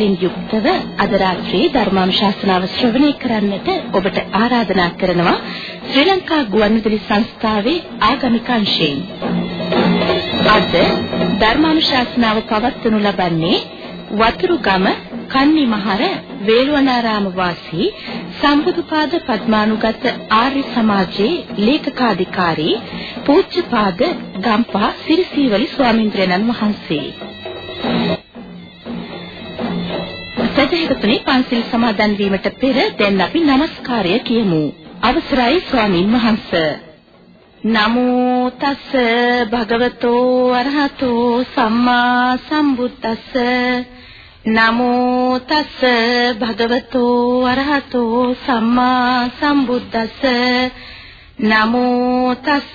දහම් සිතුවිල්ලෙන් යුක්තව අද රාත්‍රියේ ධර්මානුශාසනාව ශ්‍රවණය කරන්නට ඔබට ආරාධනා කරනවා ශ්‍රී ලංකා ගුවන්විදුලි සංස්ථාවේ ආගමික අංශයෙන්. අද ධර්මානුශාසනාව පවත්වනු ලබන්නේ වතුරුගම කන්නිමහර වේළුවනාරාම වාසී සම්බුදුපාද පద్මානුගත ආර්ය සමාජයේ ලේකකාධිකාරී පූජ්‍යපාද ගම්පහ සිරිසීවලි ස්වාමින්ද්‍රයන්න් වහන්සේ. සදහතුනි පන්සිල් සමාදන් වීමට පෙර දැන් අපි নমස්කාරය කියමු. අවසරයි ස්වාමින් වහන්සේ. නමෝ තස් භගවතෝ අරහතෝ සම්මා සම්බුද්දස්ස නමෝ තස් භගවතෝ අරහතෝ සම්මා සම්බුද්දස්ස නමෝ තස්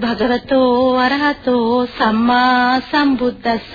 භගවතෝ අරහතෝ සම්මා සම්බුද්දස්ස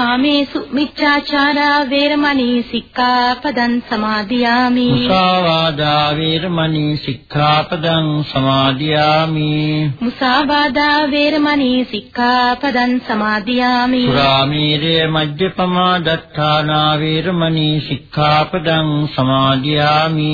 කාමේසු මිච්ඡාචාරා වේරමණී සික්ඛාපදං සමාදියාමි. මුසාවාදා වේරමණී සික්ඛාපදං සමාදියාමි. මුසාවාදා වේරමණී සික්ඛාපදං සමාදියාමි. සුරාමීරය මජ්ජපමා දත්තානා වේරමණී සික්ඛාපදං සමාදියාමි.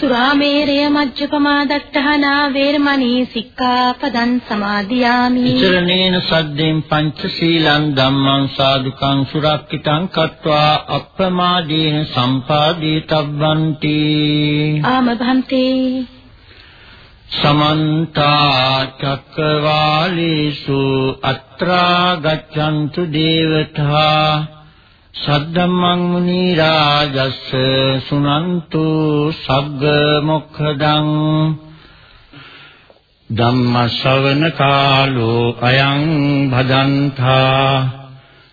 සුරාමේරය මජ්ජපමා දත්තානා වේරමණී සික්ඛාපදං සමාදියාමි. ඉචරණේන සද්දෙන් පංචශීලං ධම්මං සාදුකං සුරක්කිතං කତ୍වා අප්‍රමාදීන සම්පාදීතබ්බන්ති. ආමභන්තේ. සමන්ත චක්කවාලේසු අත්‍රා ගච්ඡන්තු දේවතා. සද්දම්මං මුනි රාජස්ස සුනන්තු සග්ග මොක්ඛදං. ධම්ම ශ්‍රවණ කාලෝ අයං භදන්තා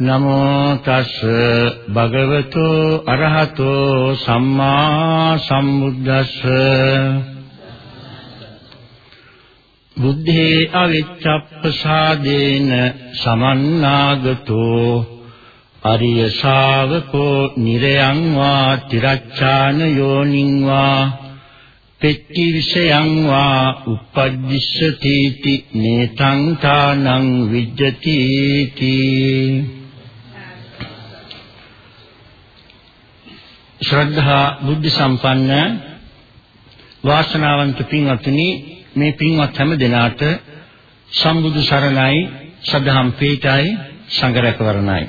නමෝ තස් භගවතු අරහතෝ සම්මා සම්බුද්දස්ස. බුද්ධේ අවිච්ඡප්පසාදේන සමන්නාගතෝ අරිය ශාවකෝ නිරයං වා තිරච්ඡාන යෝනිං වා පෙච්චි විෂයං වා uppajjissati නේතං තානං විජ්ජති තී. ශ්‍රද්ධා බුද්ධ සම්පන්න වාසනාවන්ත පින්වත්නි මේ පින්වත් හැම දෙනාට සම්බුදු සරණයි සදහම් පීඨයි සංඝරත්වරණයි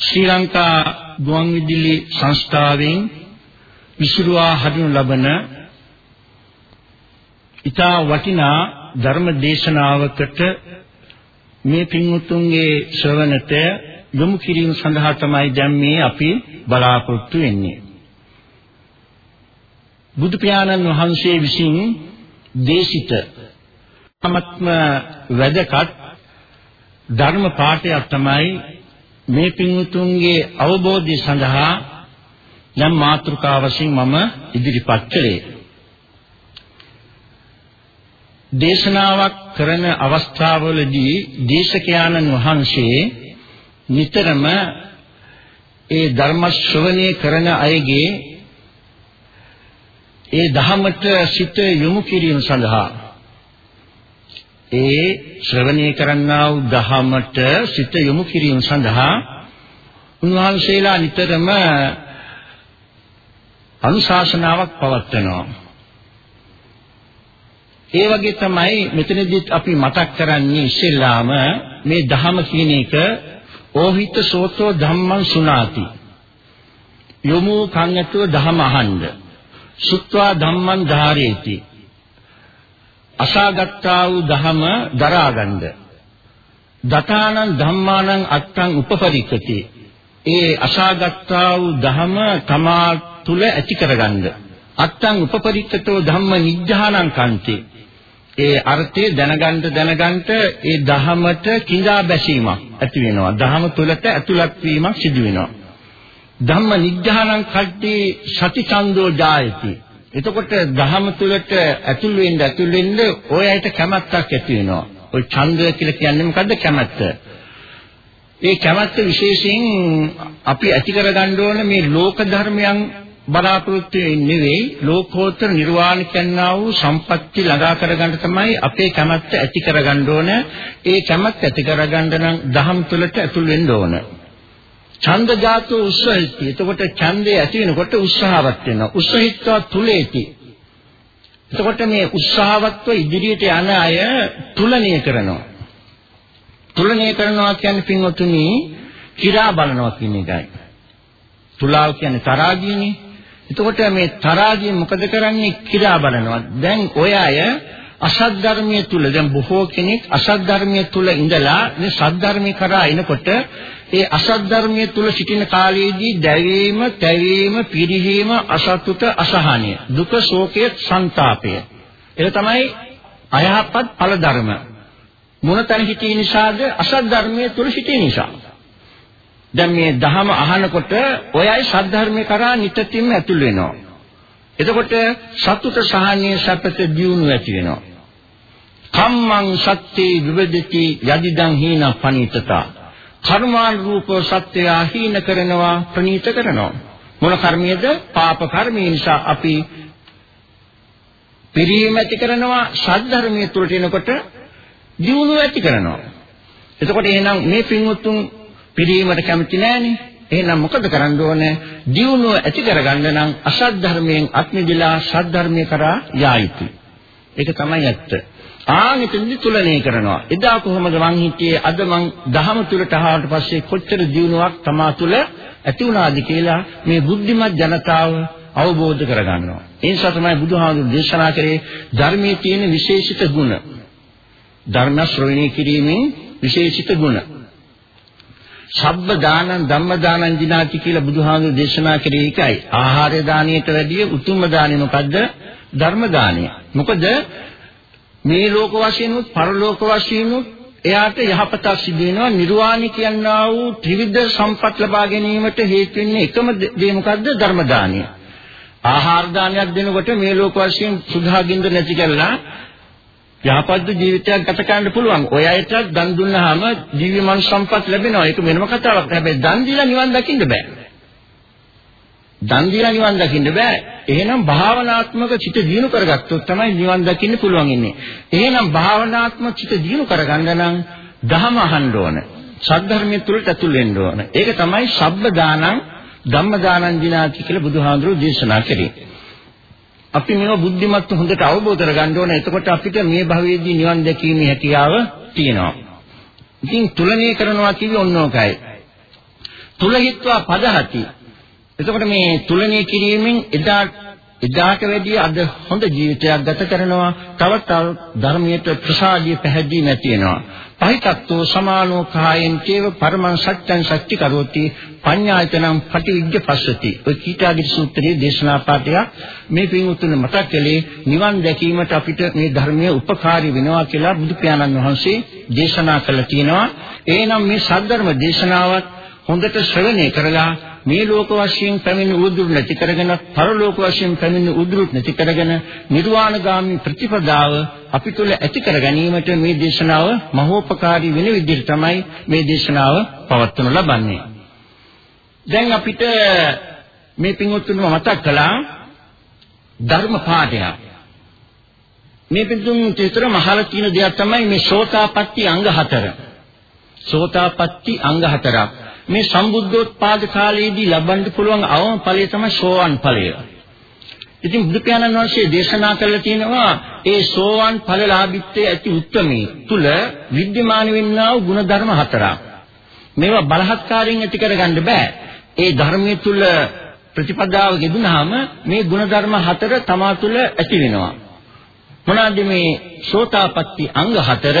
ශ්‍රී ලංකා ගුවන්විදුලි සංස්ථාවෙන් විසුරුවා හඳුනු ලබන ඊතා වටිනා ධර්ම දේශනාවකට මේ පින්වුතුන්ගේ ශ්‍රවණතය යොමු කිරීම සඳහා තමයි දැන් මේ අපි බලාපොරොත්තු වෙන්නේ. බුදු පියාණන් වහන්සේ විසින් දේශිත අමත්ම වැදගත් ධර්ම පාඨයක් තමයි මේ පින්තුන්ගේ අවබෝධය සඳහා යම් මාතෘකා වශයෙන් මම ඉදිරිපත් කළේ. දේශනාවක් කරන අවස්ථාවවලදී දේශකයාණන් වහන්සේ නිතරම ඒ ධර්ම ශ්‍රවණය කරන අයගේ ඒ ධහමට සිත යොමු කිරීම සඳහා ඒ ශ්‍රවණය කරන්නා වූ ධහමට සිත යොමු කිරීම සඳහා උන්වහන්සේලා නිතරම අනුශාසනාවක් පවත්වනවා. ඒ වගේ තමයි මෙතනදිත් අපි මතක් කරන්නේ ඉස්සෙල්ලාම මේ ධහම කියන එක ඕහිත සෝතෝ ධම්මං සුනාති. යොමු කන් ඇතුව ධහම අහන්න. සුත්වා ධම්මං ධාරේති. අසාගත්තා වූ ධහම දරාගන්න. දතානං ධම්මානං අත්තං උපපරික්කති. ඒ අසාගත්තා වූ ධහම තමා තුල ඇති කරගන්න. අත්තං උපපරික්කතෝ ධම්ම නිජ්ජානං කන්ති. ඒ අර්ථය දැනගන්න දැනගන්න ඒ ධහමට කිඳා බැසීමක් ඇති වෙනවා. ධහම තුලට ඇතුළත් වීමක් සිදු වෙනවා. ධම්ම නිග්‍රහණං කද්දී සති ඡන්தோ ජායති. එතකොට ධහම තුලට ඇතුල් වෙන්න ඇතුල් වෙන්න ඔය ඇයිට කැමැත්තක් ඇති වෙනවා. ඔය ඡන්දය කියලා කියන්නේ මොකද්ද කැමැත්ත? ඒ කැමැත්ත විශේෂයෙන් අපි ඇති කරගන්න ඕන මේ ලෝක ධර්මයන් බලාපොරොත්තු වෙන්නේ නෙවෙයි ලෝකෝත්තර නිර්වාණ කියනා වූ සම්පත්‍ති ළඟා කරගන්න තමයි අපේ කැමැත්ත ඇති කරගන්න ඕන. ඒ කැමැත්ත ඇති කරගන්න නම් දහම් තුලට ඇතුල් වෙන්න ඕන. ඡන්ද ජාතෝ උස්සහිති. එතකොට ඡන්දේ ඇති වෙනකොට උත්සාහවත් වෙනවා. උස්සහිත්වා තුලේති. එතකොට මේ උත්සාහවත්ව ඉදිරියට යන අය තුලණය කරනවා. තුලණය කරනවා කියන්නේ පින්වතුනි කිරා බලනවා කියන එකයි. තුලාව කියන්නේ තරාගියනේ. එතකොට මේ තරාගිය මොකද කරන්නේ? කිරා බලනවා. දැන් ඔය අය අසත් ධර්මයේ තුල දැන් බොහෝ කෙනෙක් අසත් ධර්මයේ තුල ඉඳලා මේ සත් ධර්මේ කරා එනකොට ඒ අසත් ධර්මයේ තුල සිටින කාලයේදී දැවීම, තැවීම, පිරිහීම, අසතුට, අසහනය, දුක, ශෝකය, ਸੰతాපය. ඒක තමයි අයහපත් ඵල ධර්ම. මොනතන හිතේ නිසාද අසත් ධර්මයේ තුල සිටින නිසා. දැන් මේ ධහම අහනකොට ඔය අය සත් ධර්මේ කරා නිතින්ම ඇතුල් වෙනවා. එතකොට සතුට සහනීය සැපත දියුණු ඇති වෙනවා. කම්මං සත්‍යේ විවදති යදිදං හීන පනිතතා කර්මානුරූප සත්‍යය හීන කරනවා ප්‍රනීත කරනවා මොන කර්මයේද පාප කර්මය නිසා අපි පිරීම ඇති කරනවා සද්ධර්මයේ තුලට එනකොට දියුණුව ඇති කරනවා එතකොට එහෙනම් මේ පින්වත්තුන් පිරීමට කැමති නැහනේ එහෙනම් මොකද කරන්න ඕනේ දියුණුව ඇති කරගන්න නම් අසත් ධර්මයෙන් අත්මිදලා සත් ධර්මයේ කරා යා යුතුයි ඒක තමයි ඇත්ත ආනිතෙන්දි තුලණය කරනවා. එදා කොහොමද මං හිටියේ අද මං දහම තුලට ආවට පස්සේ කොච්චර දියුණුවක් තමා තුල ඇති වුණාද කියලා මේ බුද්ධිමත් ජනතාව අවබෝධ කරගන්නවා. ඒ නිසා තමයි බුදුහාමුදුරු දේශනා කරේ ධර්මයේ තියෙන විශේෂිත ගුණ. ධර්ම ශ්‍රවණය කිරීමෙන් විශේෂිත ගුණ. සබ්බ දානං ධම්ම දානං දිනාති කියලා බුදුහාමුදුරු දේශනා කරේ ඒකයි. ආහාර දාණයට වැඩිය උතුම්ම දාණය මොකද්ද? ධර්ම දාණය. මොකද මේ ලෝක වශයෙන් උත් පරලෝක වශයෙන් උත් එයාට යහපතක් සිදු වෙනවා නිර්වාණය කියනා වූ ත්‍රිවිධ සම්පත් ලබා ගැනීමට හේතු වෙන්නේ එකම දේ මොකද්ද ධර්ම දානය. ආහාර දානයක් දෙනකොට මේ ලෝක වශයෙන් සුභාගින්ද නැති කරලා යහපත් ජීවිතයක් ගත කරන්න පුළුවන්. ඔය අයට දන් දුන්නාම ජීවි මනුෂ්‍ය සම්පත් ලැබෙනවා. ඒක වෙනම කතාවක්. හැබැයි දන් දීලා නිවන් දකින්න බෑ. දන් දීලා නිවන් දකින්න බෑ. එහෙනම් භාවනාත්මක චිත දියුණු කරගත්තොත් තමයි නිවන් දකින්න පුළුවන් ඉන්නේ. එහෙනම් භාවනාත්මක චිත දියුණු කරගන්න නම් ධහම අහන්න ඕන. සද්ධර්මයේ තුලට ඇතුල් වෙන්න ඕන. ඒක තමයි සබ්බ දානං ධම්ම දානං දිනාති කියලා බුදුහාඳුරෝ දේශනා කරේ. අපි මේව බුද්ධිමත් හොඳට අවබෝධ කරගන්න ඕන. එතකොට අපිට මේ භවයේදී නිවන් දැකීමේ හැකියාව තියෙනවා. ඉතින් තුලණය කරනවා කියන්නේ ඔන්නෝකයි. තුලහිත්වා පදහති එතකොට මේ තුලණය කිරීමෙන් එදා එදාට වැඩිය අද හොඳ ජීවිතයක් ගත කරනවා තව තව ධර්මයට ප්‍රසාදිය පැහැදිලි නැති වෙනවා පහිතත්වෝ සමානෝ කායෙන් චේව පරමං සත්‍යං සත්‍ති කරෝති පඤ්ඤායතනම් පටිවිද්‍ය පස්සති ඔය කීටාගිරි සූත්‍රයේ දේශනා පාඩය මේ පින්වුතුන් මතක් කළේ නිවන් දැකීමට අපිට මේ ධර්මයේ උපකාරී වෙනවා කියලා බුදු පියාණන් වහන්සේ දේශනා කළා තියෙනවා එහෙනම් මේ සද්ධර්ම දේශනාවත් හොඳට ශ්‍රවණය කරලා මේ ලෝක වශයෙන් පැමිණි උදුරු නැති කරගෙන පරලෝක වශයෙන් පැමිණි උදුරු නැති කරගෙන නිර්වාණගාමී ප්‍රතිපදාව අපි තුල ඇති කර ගැනීමට මේ දේශනාව මහෝපකාරී වෙන විදිහට තමයි මේ දේශනාව පවත්වනු ලබන්නේ. දැන් අපිට මේ පින්වත්තුන්ව මතක් කළා ධර්ම පාඩයක්. මේ පිටුම් චිත්‍ර මහල තියෙන දෙයක් තමයි මේ සෝතාපට්ටි අංග හතර. සෝතාපට්ටි අංග හතරක්. මේ සම්බුද්ධෝත්පාද කාලයේදී ලබන්න පුළුවන් අවම ඵලය තමයි සෝවන් ඵලය. ඉතින් බුදු පියාණන් වහන්සේ දේශනා කළා තියෙනවා ඒ සෝවන් ඵලලාභිත්වයේ ඇති උත්මේ තුල විද්‍යමාන වෙන්නා වූ ಗುಣධර්ම හතරක්. මේවා බලහත්කාරයෙන් ඇති කරගන්න බෑ. ඒ ධර්මයේ තුල ප්‍රතිපදාව ගෙදුනහම මේ ಗುಣධර්ම හතර තමා තුළ ඇති වෙනවා. මොනවාද මේ සෝතාපට්ටි අංග හතර?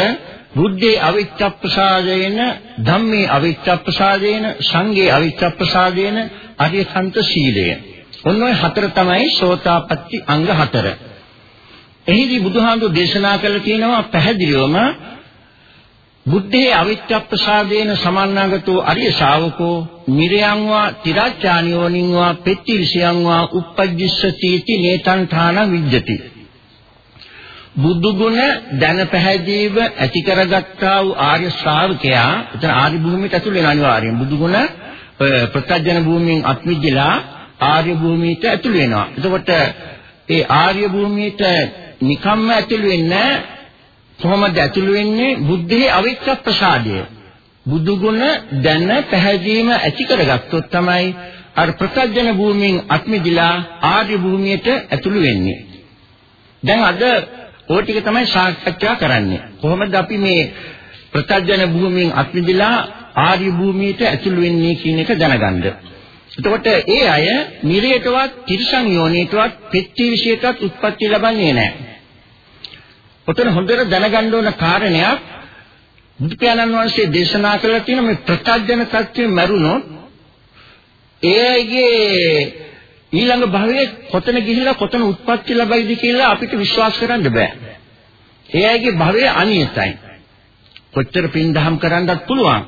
බුද්ධේ අවිච්ඡප්පසාදේන ධම්මේ අවිච්ඡප්පසාදේන සංඝේ අවිච්ඡප්පසාදේන අරියසන්ත සීලය. ඔන්න ඔය හතර තමයි සෝතාපට්ටි අංග හතර. එහිදී බුදුහාමුදුරු දේශනා කළ තියෙනවා පැහැදිලිවම බුද්ධේ අවිච්ඡප්පසාදේන සමන්නාගතෝ අරිය ශාවකෝ නිරයන්වා තිරාචානියෝනින්වා පෙත්තිරිසියන්වා uppajjissati ti netan thana vidyati බුදු ගුණ දැන පැහැදීව ඇති කරගත්තා වූ ආර්ය ශ්‍රාවකයා එතන ආර්ය භූමියට ඇතුල් වෙන අනිවාර්යෙන් බුදු ගුණ ප්‍රත්‍යජන භූමියෙන් අත්මිදලා ආර්ය භූමියට ඇතුල් වෙනවා. එතකොට ඒ ආර්ය භූමියට නිකම්ම ඇතුල් වෙන්නේ කොහොමද ඇතුල් වෙන්නේ? බුද්ධේ අවිච්ඡ ප්‍රසාදය. බුදු ගුණ දැන පැහැදීම ඇති කරගත්තොත් තමයි අර ප්‍රත්‍යජන භූමියෙන් අත්මිදලා ආර්ය භූමියට ඇතුල් වෙන්නේ. දැන් අද ওই ටික තමයි සාකච්ඡා කරන්නේ. කොහොමද අපි මේ ප්‍රත්‍යජන භූමියෙන් අත්විඳලා ආර්ය භූමියට ඇතුළු වෙන්නේ කියන එක දැනගන්න. එතකොට ඒ අය නිරේතවත් තිරිසන් යෝනීතවත් පෙත්ති විශේෂයටත් උත්පත්ති ලබන්නේ නැහැ. ඔතන හොඳට දැනගන්න ඕන කාරණයක් බුදු පියාණන් වහන්සේ දේශනා කළා තියෙන මේ ප්‍රත්‍යජන තත්ත්වෙ මරුණොත් ඒ අයගේ ඊළඟ භවයේ කොතන ගිහිල්ලා කොතන උත්පත්ති ලැබයිද කියලා අපිට විශ්වාස කරන්න බෑ. ඒ අයගේ භවය අනියතයි. කොච්චර පින් දහම් කරන්නත් පුළුවන්.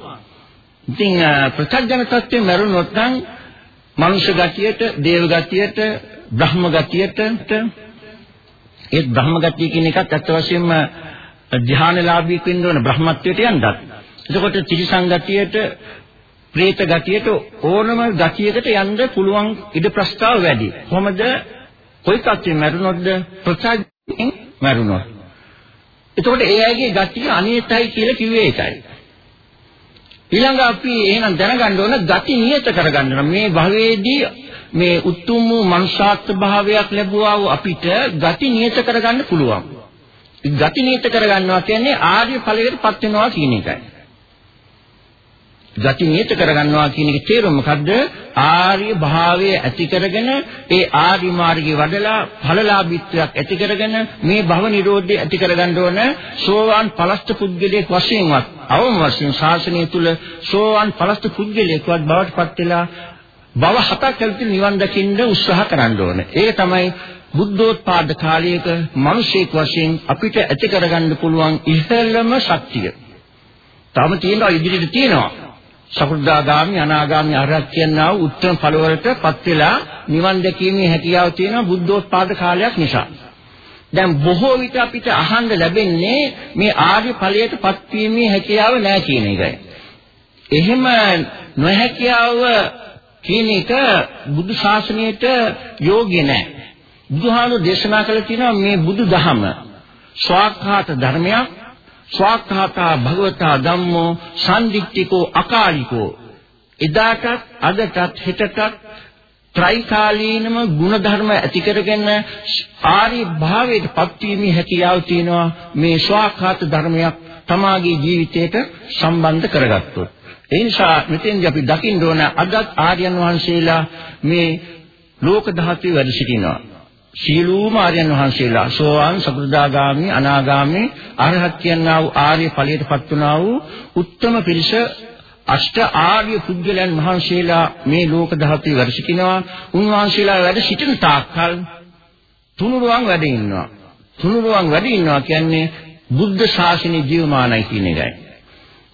ඉතින් ප්‍රත්‍යඥ තත්ත්වයෙන් මරුණොත් නම් මනුෂ්‍ය ගතියට, දේව ගතියට, බ්‍රහ්ම ගතියට ඒ බ්‍රහ්ම ගතිය කියන එකත් අත් වශයෙන්ම ධ්‍යානලාභී වෙන්න ඕන බ්‍රහ්මත්වයට යන්නත්. එතකොට ත්‍රිසං പ്രേත ගතියට ඕනම ගතියකට යන්න පුළුවන් ඉඩ ප්‍රස්තාව වැඩි. කොහොමද? කොයි තත්ත්වෙ මරුණොත්ද ප්‍රසාදයෙන් මරුණොත්. එතකොට ඒ අයගේ ගතිය අනියතයි කියලා කිව්වේ ඒකයි. ඊළඟ අපි එහෙනම් දැනගන්න ඕන ගති නියත කරගන්න මේ භවයේදී මේ උතුම් මනුෂ්‍යාත්ම භාවයක් ලැබුවා වූ අපිට ගති නියත කරගන්න පුළුවන්. ගති නියත කරගන්නවා කියන්නේ ආර්ය ඵලයට පත් වෙනවා කියන එකයි. ගති නියත කරගන්නවා කියන එකේ තේරුම මොකද්ද? ආර්ය භාවය ඇති කරගෙන ඒ ආර්ය මාර්ගයේ වඩලා ඵලලාභීත්වයක් ඇති කරගෙන මේ භව නිරෝධය ඇති කරගන්න ඕන සෝවාන් පලස්ත පුද්ගලයෙක් වශයෙන්වත් අවම වශයෙන් ශාසනය තුල සෝවාන් පලස්ත පුද්ගලයෙක්වත් බවට පත් වෙලා භව හතක් ඇතුළත නිවන් දකින්න උත්සාහ කරන්න ඕන. ඒක තමයි බුද්ධෝත්පාද කාලයක මිනිසෙක් වශයෙන් අපිට ඇති කරගන්න පුළුවන් ඉහළම ශක්තිය. තවම තියෙනවා ඉදිරියට තියෙනවා. සකෘදාගාමි අනාගාමි අරහත් කියනා වූ උත්තර ඵලවලටපත් වෙලා නිවන් දැකීමේ හැකියාව තියෙන බුද්ධෝත්පාද කාලයක් නිසා. දැන් බොහෝ විට අපිට අහන්න ලැබෙන්නේ මේ ආර්ය ඵලයටපත් වීමේ හැකියාව නැහැ කියන එකයි. එහෙම නොහැකියාව කියන එක බුදු ශාසනයට යෝග්‍ය නැහැ. බුදුහාමුදුරු දේශනා කළ තියෙනවා මේ බුදු දහම ස්වාක්ඛාත ධර්මයක් ස්වාක්ඛාතා භගවතා ධම්මෝ සම්දික්තිකෝ අකාලිකෝ. එදාටත් අදටත් හෙටටත් ත්‍රිකාලීනම ಗುಣධර්ම ඇති කරගෙන ආරි භාවයට පත්වීමේ හැකියාව තියෙනවා මේ ස්වාක්ඛාත ධර්මයක් තමාගේ ජීවිතයට සම්බන්ධ කරගත්තොත්. ඒ නිසා මෙතෙන්දී අපි දකින්න ඕන අදත් ආර්යයන් වහන්සේලා මේ ලෝක ධාතුවේ වැඩ සිටිනවා. සීලූම ආර්යයන් වහන්සේලා සෝවාන් සකෘදාගාමි අනාගාමි අරහත් කියනා වූ ආර්ය ඵලයටපත් වුණා වූ උත්තම පිරිස අෂ්ට ආර්ය පුද්ගලයන් වහන්සේලා මේ ලෝක ධාතුවේ වැඩ සිටිනවා. උන්වහන්සේලා වැඩ සිටින තාක්කල් තුනුරුවන් වැඩ ඉන්නවා. තුනුරුවන් වැඩ ඉන්නවා කියන්නේ බුද්ධ ශාසනය ජීවමානයි කියන එකයි.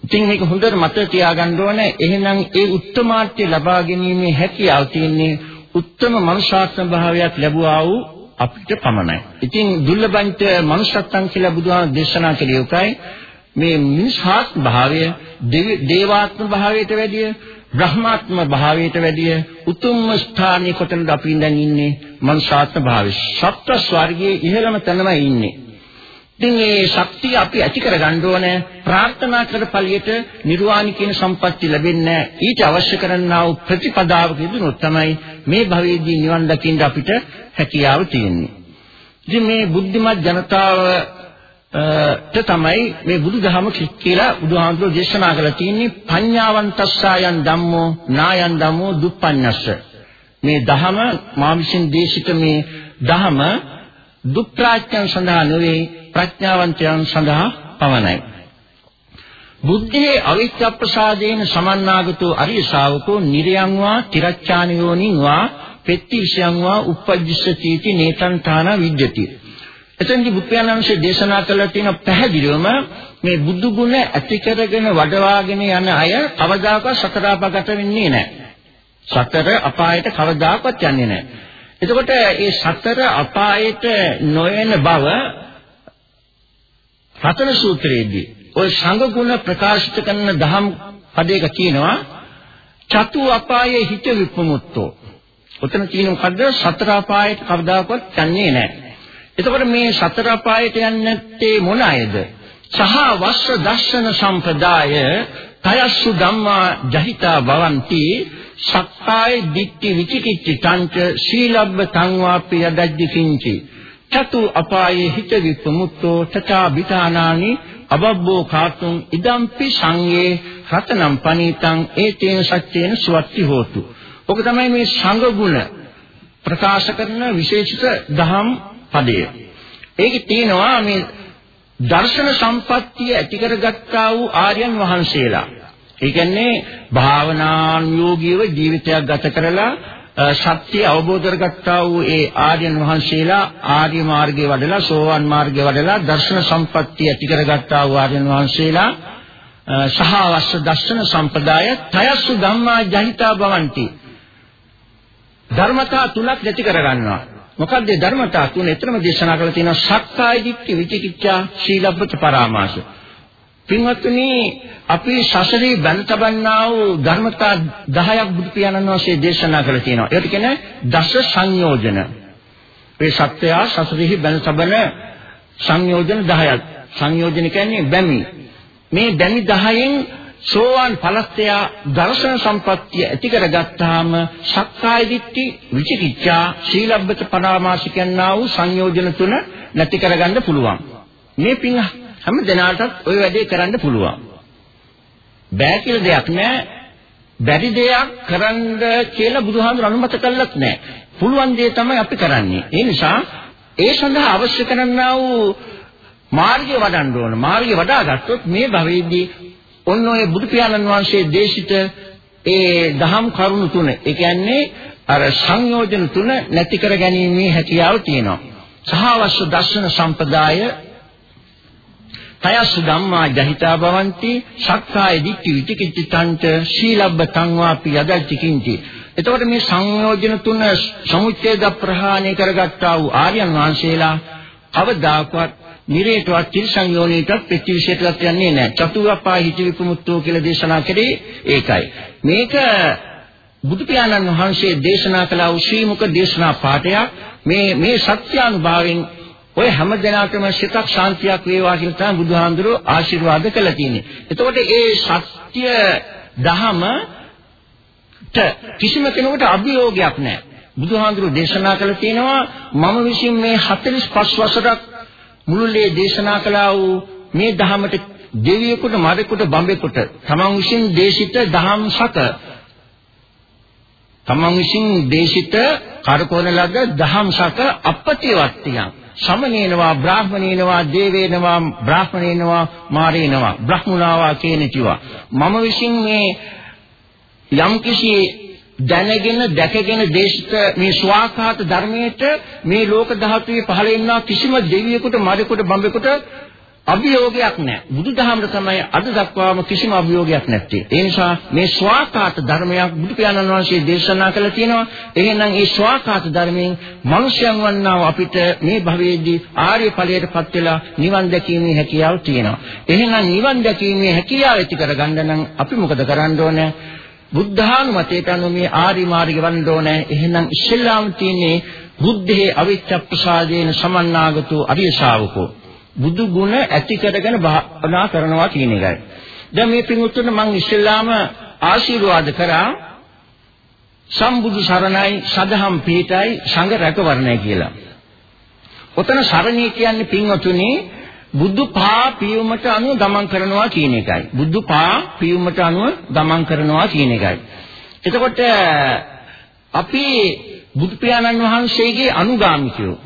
ඉතින් මේක හොඳට මතක තියාගන්න ඕනේ. එහෙනම් ඒ උත්තමාර්ථය ලබා ගැනීමේ හැකියාව තියෙන්නේ උත්තම මනුෂ්‍යාත්ම භාවයක් ලැබුවා වූ අපිට පමණයි. ඉතින් දුර්ලභන්ත මනුෂ්‍යත්වං කියලා බුදුහාම දේශනා කළේ උකයි මේ මිනිසාත්ම භාවය දේවාත්ම භාවයට වැඩිය බ්‍රහ්මාත්ම භාවයට වැඩිය උතුම්ම ස්ථානයේ කොතනද අපි ඉඳන් ඉන්නේ මනුෂ්‍යාත්ම භාවයේ සප්ත ස්වර්ගයේ ඉහළම තැනමයි ඉන්නේ. ඉතින් මේ ශක්තිය අපි ඇති කරගන්න ඕනේ. ප්‍රාර්ථනා කර ඵලියට නිර්වාණ කියන සම්පත්‍ය ලැබෙන්නේ ඊට අවශ්‍ය කරන්නා වූ ප්‍රතිපදාවක යෙදුනොත් තමයි මේ භවයේදී නිවන් දකින්න අපිට හැකියාව තියෙන්නේ. ඉතින් මේ බුද්ධිමත් ජනතාව ට තමයි මේ බුදුදහම කියලා බුදුහාමුදුරෝ දේශනා කරලා තියෙන්නේ. පඤ්ඤාවන්තස්සායන් ධම්මෝ නායන් ධම්මෝ දුප්පඤ්ඤස්ස. මේ දහම මා විසින් දේශිත මේ දහම දුප්ප්‍රාඥයන් සඳහා නෙවෙයි ප්‍රඥාවන්තයන් සඳහා පවණයි. බුද්ධේ අවිච්ඡ ප්‍රසාදේන සමන්නාගතෝ අරිය ශාවකෝ නිරයං වා තිරච්ඡාන යෝනිං වා පෙත්ති විෂයං වා uppajjissati නේතං තාන විද්‍යති. එතෙන්දි බුද්ධයන්වන්සේ දේශනා කළා තියෙන පැහැදිලිවම මේ බුදු ගුණ ඇති කරගෙන වඩවාගෙන යන අය කවදාකවත් සතර අපාගත වෙන්නේ නැහැ. සතර අපායට කවදාකවත් යන්නේ නැහැ. එතකොට මේ සතර අපායට නොයන බව රතන සූත්‍රයේදී ওই සංඝ ගුණ ප්‍රකාශිත කරන දහම් පදයක කියනවා චතු අපායේ හිත විපමුක්තෝ. උතන කියන්නේ මොකද්ද? සතර අපායට කවදාකවත් යන්නේ නැහැ. එතකොට මේ සතර අපායට යන්නේ නැත්තේ මොන අයද? සහ වස්ස දර්ශන සම්පදාය තයස්සු ධම්මා ජහිතා භවಂತಿ සක්කාය දිට්ඨි විචිකිච්ඡි තංච සීලබ්බ සංවාප්පිය දද්දි කිංචි චතු අපායේ හිත විපමුත්තෝ තථා විතානානි අබබ්බෝ කාතුම් ඉදම්පි සංගේ රතනම් පනීතං ඒතේන සත්‍යේන සුවත්ති හෝතු. ඔක තමයි මේ සංඝ ගුණ ප්‍රකාශ කරන විශේෂිත දහම් පදය. ඒකේ තියෙනවා මේ දර්ශන සම්පත්තිය ඇති කරගත්තා වූ ආර්යයන් වහන්සේලා. ඒ කියන්නේ භාවනානුයෝගීව ජීවිතයක් ගත කරලා සත්‍ය අවබෝධ කරගත්තා වූ ඒ ආර්යයන් වහන්සේලා ආර්ය මාර්ගයේ වඩලා සෝවාන් මාර්ගයේ වඩලා දර්ශන සම්පත්තිය ඇති කරගත්තා වූ ආර්යයන් වහන්සේලා සහ අවශ්‍ය දර්ශන සම්පදාය තයස්සු ධම්මා ජහිතා භවಂತಿ. ධර්මතා තුනක් නැති කරගන්නවා. මොකක්ද ධර්මතා තුන? එතරම් දේශනා කරලා තියෙනවා සක්කාය දිට්ඨි විචිකිච්ඡා ශීලබ්බත පරාමාස. පින්වත්නි අපි සසරේ බැඳ තබන්නා වූ ධර්මතා 10ක් බුදු පියාණන් වහන්සේ දේශනා කළා තියෙනවා. ඒකට කියන්නේ දස සංයෝජන. මේ සත්‍යය සසරෙහි බැඳ තබන සංයෝජන 10ක්. සංයෝජන කියන්නේ බැමි. මේ බැමි 10න් සෝවාන් ඵලස්ත්‍ය දර්ශන සම්පත්තිය ඇති කරගත්තාම සක්කාය දිට්ඨි විචිකිච්ඡා සීලබ්බත පරාමාසිකයන්ා වූ සංයෝජන තුන නැති කරගන්න පුළුවන්. මේ පින් හැම දිනාටත් ওই වැඩේ කරන්න පුළුවන්. බෑ කියලා දෙයක් නෑ. බැරි දෙයක් කරන්න කියලා බුදුහාමුදුර අනුමත කළත් නෑ. පුළුවන් දේ තමයි අපි කරන්නේ. ඒ නිසා ඒ සඳහා අවශ්‍ය කරන්නා වූ මාර්ගය වඩන්න ඕන. මාර්ගය වඩාගත්තොත් මේ භවයේදී ඔන්න ඔය බුදු පියාණන් වහන්සේ දේශිත ඒ දහම් කරුණු තුන. ඒ කියන්නේ අර සංයෝජන තුන නැති කර ගැනීමේ හැකියාව තියෙනවා. සහ අවශ්‍ය දර්ශන සම්පදාය තයස්සු ධම්මා ජහිතා භවಂತಿ සක්කාය දිට්ඨි විචිකිච්ඡන්ත සීලබ්බතං වාපි යදච්ච කිංචි එතකොට මේ සංයෝජන තුන සමුච්ඡේද ප්‍රහාණය කරගත්තා වූ ආර්යයන් වහන්සේලා කවදාකවත් නිරේතවත් තිරසංයෝනීටත් ප්‍රතිවිශේෂයට යන්නේ නැහැ. චතුරාපා හිති විමුක්තෝ කියලා දේශනා කරේ ඒකයි. මේක බුදු පියාණන් වහන්සේ දේශනා කළ වූ ශ්‍රීමුක දේශනා පාඨයක්. මේ මේ සත්‍යානුභවයෙන් ඔය හැම දිනකටම සිතක් ශාන්තියක් වේවා කියලා තමයි බුදුහාඳුරෝ ආශිර්වාද කළා තියෙන්නේ. එතකොට ඒ සත්‍ය දහම කිසිම කෙනෙකුට අභියෝගයක් නැහැ. බුදුහාඳුරෝ දේශනා කළා තියෙනවා මම විසින් මේ 45 වසරක් මුළුල්ලේ දේශනා කළා වූ මේ දහමට දෙවියෙකුට මරෙකුට බඹෙකුට තමන් විසින් දේශිත දහම් සත තමන් විසින් දේශිත කරකවන ලද දහම්සක අපතිවත්තියන් සමනේනවා බ්‍රාහ්මණේනවා දේවේනවා බ්‍රාහ්මණේනවා මාරේනවා. බ්‍රහ්මුණාවා කියන කිව්වා මම විසින් මේ යම්කිසි දැනගෙන දැකගෙන දේශිත මේ ස්වාකාත ධර්මයට මේ ලෝක ධාතුවේ පහළ වෙනා කිසිම දෙවියෙකුට මරෙකුට බඹෙකුට අභියෝගයක් නැහැ. බුදුදහමට තමයි අද දක්වාම කිසිම අභියෝගයක් නැත්තේ. ඒ නිසා මේ ස්වාකාත ධර්මයක් බුදු පියාණන් වහන්සේ දේශනා කළා තියෙනවා. එහෙනම් මේ ස්වාකාත ධර්මයෙන් මනුෂ්‍යයන් වන්නාව අපිට මේ භවයේදී ආර්ය ඵලයටපත් වෙලා නිවන් දැකීමේ හැකියාව තියෙනවා. එහෙනම් නිවන් දැකීමේ හැකියාව ඇති කරගන්න නම් අපි මොකද කරන්න ඕනේ? බුද්ධානුමතයට අනුව මේ ආරි මාර්ගය වන්න ඕනේ. එහෙනම් ඉස්ලාම් තියෙන්නේ බුද්ධේ අවිච්ඡ ප්‍රසාදේන සමන්නාගතෝ අරිය ශාවකෝ. බුදු ගුණ ඇති කරගෙන භාවනා කරනවා කියන එකයි. දැන් මේ පින්වත්තුන්ට මම ඉස්ලාම ආශිර්වාද කරා සම්බුදු සරණයි සදහම් පීඨයි සංඝ රැකවරණයි කියලා. ඔතන සරණී කියන්නේ පින්වතුනි බුදු පා පියුමට අනුව ගමන් කරනවා කියන එකයි. බුදු පා පියුමට අනුව ගමන් කරනවා කියන එකයි. එතකොට අපි බුදු පියාණන් වහන්සේගේ අනුගාමිකයෝ.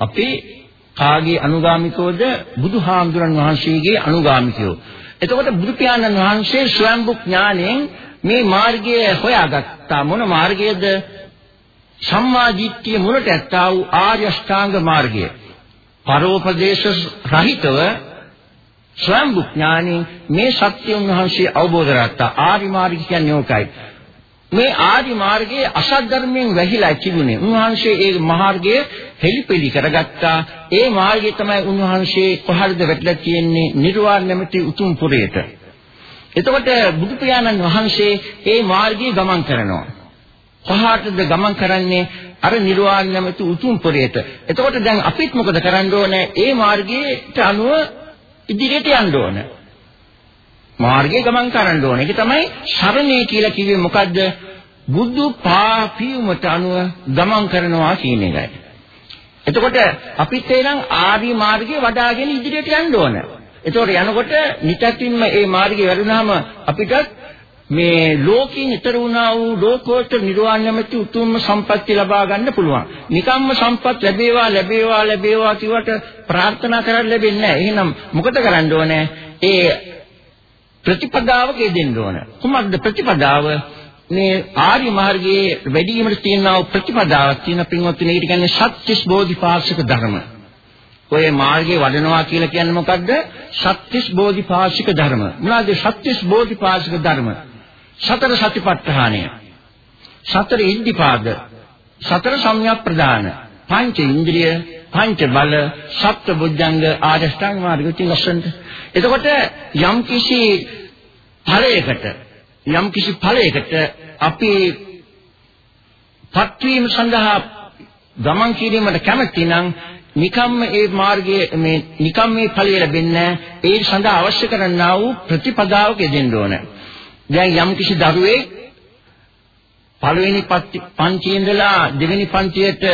අපි කාගේ අනුගාමිකෝද? බුදුහාමුදුරන් වහන්සේගේ අනුගාමිකයෝ. එතකොට බුදු පියාණන් වහන්සේ ස්වයංබුක් ඥාණයෙන් මේ මාර්ගය හොයාගත්තා. මොන මාර්ගයද? සම්මා දිට්ඨිය මුලට ඇත්තා වූ ආර්ය අෂ්ටාංග මාර්ගය. පරෝපදේශ රහිතව ස්වයං ඥානින් මේ සත්‍ය උන්වහන්සේ අවබෝධ කරගත්තා ආරි මාර්ගය කියන්නේ ඕකයි මේ ආදි මාර්ගයේ අසත් ධර්මයෙන් වැහිලා තිබුණේ උන්වහන්සේ ඒ මාර්ගය හෙලිපෙලි කරගත්තා ඒ මාර්ගය තමයි උන්වහන්සේ කොහරිද වැටලා තියෙන්නේ නිර්වාණ නැමැති උතුම් පුරයට එතකොට බුදු පියාණන් වහන්සේ ඒ මාර්ගයේ ගමන් කරනවා කොහාටද ගමන් කරන්නේ අර නිර්වාණ නැමැති උතුම් පුරයට. එතකොට දැන් අපිත් මොකද කරන්න ඕනේ? ඒ මාර්ගයට අනුව ඉදිරියට යන්න ඕනේ. මාර්ගයේ ගමන් කරන්න ඕනේ. ඒක තමයි ශරණේ කියලා කිව්වේ මොකද්ද? බුදු පාපියුමට අනුව ගමන් කරනවා කියන එකයි. එතකොට අපිත් එනම් ආදි මාර්ගයේ වඩාගෙන ඉදිරියට යන්න ඕන. එතකොට යනකොට නිතරම මේ මාර්ගයේ වැඩුණාම අපිට මේ ලෝකයෙන් ඈතර වුණා වූ ලෝකෝත්තර නිර්වාණ නැමැති උතුම්ම සම්පත්තිය ලබා ගන්න පුළුවන්. නිකම්ම සම්පත් ලැබේවා ලැබේවා ලැබේවා කියවට ප්‍රාර්ථනා කරලා ලැබෙන්නේ නැහැ. එහෙනම් මොකද කරන්න ඕනේ? ඒ ප්‍රතිපදාවක යෙදෙන්න ඕන. කොහොමද ප්‍රතිපදාව? මේ ආර්ය මාර්ගයේ වැඩිවීමට තියෙනා ප්‍රතිපදාවක් තියෙන පින්වත්නි ඒකට කියන්නේ සත්‍තිස් බෝධිපාක්ෂික ධර්ම. ඔය මාර්ගයේ වඩනවා කියලා කියන්නේ මොකද්ද? සත්‍තිස් බෝධිපාක්ෂික ධර්ම. මොනවාද සත්‍තිස් බෝධිපාක්ෂික ධර්ම? සතර සතිපට්ඨානය සතර ඉද්ධිපාද සතර සම්‍යක් ප්‍රදාන පංච ඉන්ද්‍රිය පංච බල සප්ත බුද්ධංග ආදෂ්ඨාංග මාර්ගය තිලස්සන්ට එතකොට යම් කිසි ඵලයකට යම් කිසි ඵලයකට අපි පත්වීම සඳහා ගමන් කිරීමට කැමති නම් නිකම්ම ඒ මාර්ගයේ මේ නිකම් මේ ඵලය ලැබෙන්නේ ඒ සඳහා අවශ්‍ය කරන්නා වූ ප්‍රතිපදාවක යෙදෙන්න ඕනේ. දැන් යම් කිසි දරුවෙක් පළවෙනි පන්තියේ ඉඳලා දෙවෙනි පන්තියට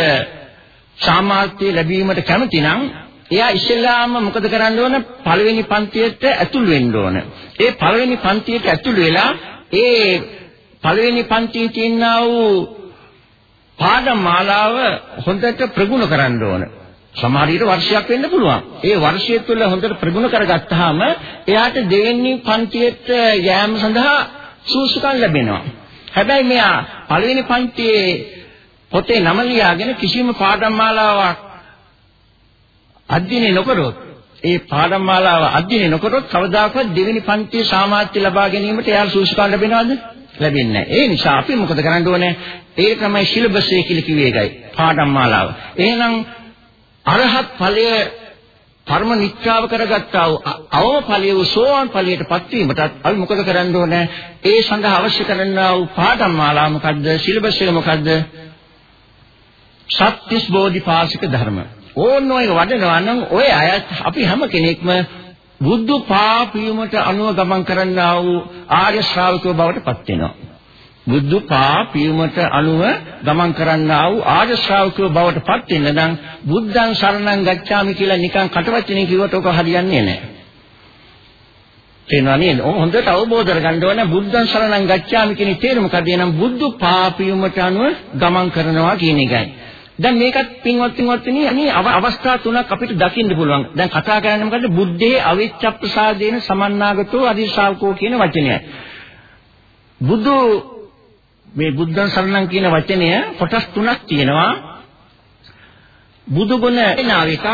සාමාර්ථය ලැබීමට කැමති නම් එයා ඉස්සෙල්ලාම මොකද කරන්න ඕන පළවෙනි පන්තියට ඇතුල් වෙන්න ඕන. ඒ පළවෙනි පන්තියට ඇතුල් වෙලා ඒ පළවෙනි පන්තියේ තියෙනා වූ පාඩම් මාලාව හොඳට ප්‍රගුණ කරන්න ඕන. සමහර විට වර්ෂයක් වෙන්න පුළුවන්. ඒ වර්ෂය තුළ හොඳට ප්‍රගුණ කරගත්තාම එයාට දෙවෙනි පන්තියට යෑම සඳහා සූසුකම් ලැබෙනවා. හැබැයි මෙයා පළවෙනි පන්තියේ පොතේ නම ලියාගෙන කිසිම පාඩම් මාලාවක් අධ්‍යයනය නොකරොත් ඒ පාඩම් මාලාව අධ්‍යයනය නොකරොත් කවදාකවත් දෙවෙනි පන්තියේ සාමාජ්‍ය ලබා ගැනීමට එයාට සූසුකම් ලැබෙනවද? ලැබෙන්නේ නැහැ. ඒ නිසා අපි මොකද කරන්න ඕනේ? ඒ තමයි සිලබස් එක කියලා කිව්වේ ඒකයි. පාඩම් මාලාව. එහෙනම් අරහත් ඵලය කර්ම නිත්‍යාව කරගත්තා වූ අවම ඵලයේ වූ සෝවාන් ඵලයටපත් වීමටත් අපි මොකද කරන්න ඕනේ? ඒ සඳහා අවශ්‍ය කරනා වූ පාඩම් මාලා මොකද්ද? සිලබස් එක මොකද්ද? සත්‍තිස් බෝධිපාශික ධර්ම. ඕන ඔය වඩනවා නම් ඔය අය අපි හැම කෙනෙක්ම බුද්ධ පාපියුමට අනුව ගමන් කරන්නා වූ ආර්ය ශ්‍රාවකව බවට පත් වෙනවා. බුදු පා පියුමට අනුව ගමන් කරන්නා වූ ආර්ය ශ්‍රාවකයෝ බවට පත් වෙන්න නම් බුද්ධං සරණං ගච්ඡාමි කියලා නිකන් කටවචනේ කිව්වට ඔක හරියන්නේ නැහැ. තේනවා නේද? හොඳට අවබෝධ කරගන්න ඕන බුද්ධං සරණං ගච්ඡාමි කියන තේරුම මොකද? එනම් බුද්ධ පාපියුමට අනුව ගමන් කරනවා කියන එකයි. දැන් මේකත් පින්වත් පින්වත්නි අනේ අවස්ථා තුනක් අපිට දකින්න පුළුවන්. දැන් කතා කරන්නේ මොකද්ද? බුද්ධේ අවිච්ඡප්පසාදේන සමන්නාගතෝ අදිශාවකෝ කියන වචනයයි. බුදු මේ බුද්ධං සරණං කියන වචනය කොටස් තුනක් තියෙනවා. බුදු ගුණ එනාව එකක්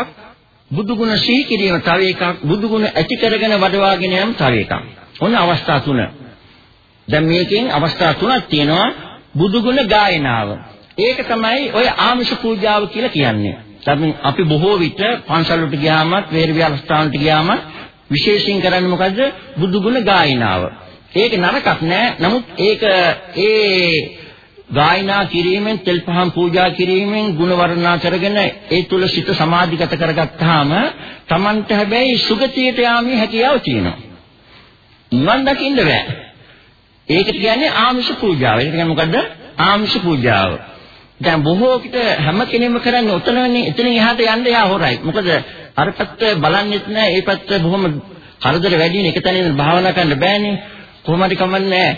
බුදු ගුණ සිහි කිරීම තව එකක් බුදු ගුණ ඇති කරගෙන වඩවාගෙන යම් තව එකක්. ඔන්න අවස්ථා තුන. දැන් මේකෙන් අවස්ථා තුනක් තියෙනවා බුදු ගුණ ගායනාව. ඒක තමයි ඔය ආමිෂ පූජාව කියලා කියන්නේ. දැන් අපි බොහෝ විට පන්සල් වලට ගියාමත් වේර විහාරස්ථානට ගියාම විශේෂයෙන් කරන්නේ මොකද්ද? බුදු ගුණ ගායනාව. ඒක නරකක් නෑ. නමුත් ඒක ඒ ගායනා කිරීමෙන් තෙල් පහන් පූජා කිරීමෙන් ගුණ වර්ණනා කරගෙන ඒ තුල සිත සමාධිගත කරගත්තාම Tamanට හැබැයි සුගතියට යාමේ හැකියාව තියෙනවා. නිවන් දකින්න බෑ. ඒක කියන්නේ ආමිෂ පූජාව. ඒක කියන්නේ මොකද්ද? ආමිෂ පූජාව. දැන් බොහෝ විට හැම කෙනෙම කරන්නේ උතනනේ එතනින් එහාට යන්න යා හොරයි. මොකද අර පැත්ත බලන්නෙත් නෑ. ඒ පැත්ත බොහොම කරදර වැඩි වෙන එක තැනින් භාවනා කරන්න බෑනේ. කොහොම හරි කමන්නේ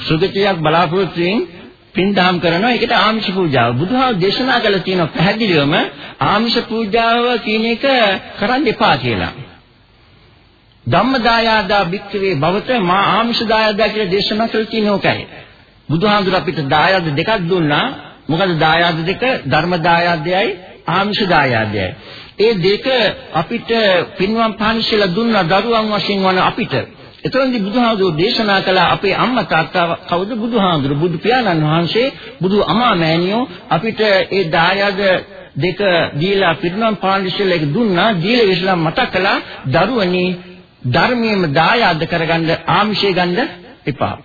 සුගතියක් බලාපොරොත්තු වෙන්නේ පින්දහම් කරනවා ඒකට ආමිෂ පූජාව. බුදුහාම දේශනා කළ තියෙන පැහැදිලිවම ආමිෂ පූජාව කියන එක කරන්න එපා කියලා. ධම්මදායාදා භික්ඛවේ භවත මා ආමිෂ දායාදා කියලා දේශනා කළ තියෙන ඕකයි. බුදුහාමුදුර අපිට දායාද දෙකක් දුන්නා. මොකද දායාද දෙක ධර්ම දායාදයයි ආමිෂ දායාදයයි. ඒ දෙක අපිට පින්වම් පානිශලා දුන්නා දරුවන් වශයෙන් වන අපිට එතනදී බුදුහාමුදුරෝ දේශනා කළ අපේ අම්මා තාත්තා කවුද බුදුහාමුදුරු බුදු පියාණන් වහන්සේ බුදු අමා මෑණියෝ අපිට ඒ දායාද දෙක දීලා පිරිනම් පාණ්ඩිශල එක දුන්නා දීලා විශ්ලා මතක් කළා දරුවනි ධර්මයේම දායාද කරගන්න ආමිෂය ගන්න එපා.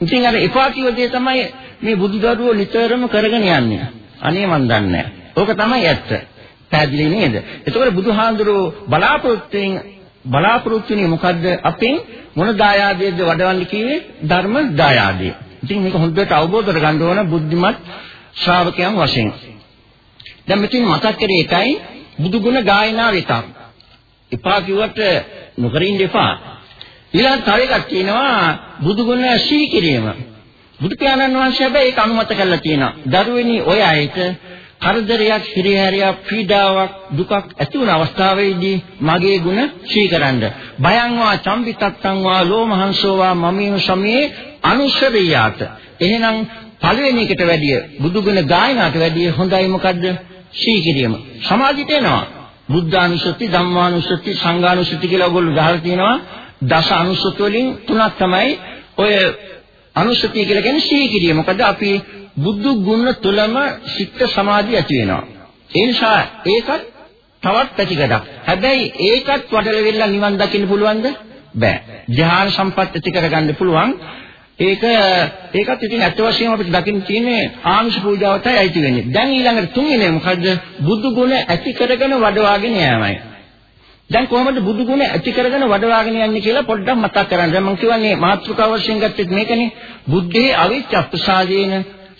ඉතින් අර එපා කියව දේ තමයි මේ බුදුදරුවෝ නිතරම කරගෙන යන්නේ. අනේ මන් දන්නේ ඕක තමයි ඇත්ත. පැහැදිලි නේද? එතකොට බුදුහාඳුරෝ බලාපොරොත්තුෙන් බලාපොරොත්තු වෙන්නේ මොකද්ද අපෙන් මොන දායාදයේද වඩවන්න කියේ ධර්ම දායාදය. ඉතින් මේක හොඳට අවබෝධ කරගන්න ඕන බුද්ධිමත් ශ්‍රාවකයන් වශයෙන්. දැන් මෙතන මතක් කරේ එකයි බුදු ගුණ ගායනාව එකක්. එපා කිව්වට නොකරින්න එපා. ඊළඟ තව එකක් තියෙනවා බුදු ගුණ සිහි කිරීම. බුදු පියාණන් වහන්සේ හැබැයි ඒක අනුමත කරලා තියෙනවා. දරුවෙනි ඔය අයට කරදරයක්, හිරිහැරයක්, පීඩාවක්, දුකක් ඇති වුණ අවස්ථාවේදී මගේ ගුණ සීකරන්න. බයං වා චම්පිතත්තං වා ලෝමහංසෝ වා මමීම සමයේ අනුශරියාත. එහෙනම් පළවෙනි එකට වැඩිය බුදු ගුණ ගායනාට වැඩිය හොඳයි මොකද්ද? සීකිරීම. සමාධියට එනවා. බුද්ධානුස්සති, ධම්මානුස්සති, සංඝානුස්සති කියලා ඔයගොල්ලෝ ගහලා තියෙනවා. දස අනුස්සති වලින් තුනක් තමයි ඔය අනුස්සතිය කියලා කියන්නේ සීකිරීම. මොකද අපි බුදු ගුණ තුලම සිත් සමාධිය ඇති වෙනවා. ඒ නිසා ඒකත් තවත් පැතිකඩක්. හැබැයි ඒකත් වඩල වෙලා නිවන් දකින්න පුළුවන්ද? බෑ. ධ්‍යාන සම්පත් ඇති කරගන්න පුළුවන්. ඒක ඒකත් ඉතින් අත් වශයෙන්ම අපිට දකින්න තියෙන්නේ ආංශ පූජාවටයි අයිති වෙන්නේ. දැන් ඊළඟට තුන්වෙනි මොකද්ද? බුදු ගුණ ඇති කරගෙන වඩවාගෙන යෑමයි. දැන් කොහොමද බුදු ගුණ ඇති කරගෙන වඩවාගෙන යන්නේ කියලා පොඩ්ඩක් මතක් කරගන්න. දැන් මම කියවන්නේ මාත්‍රිකාව වශයෙන් ගත්තෙත් මේකනේ. බුද්ධේ අවිච්ඡ අප්‍රසාදේන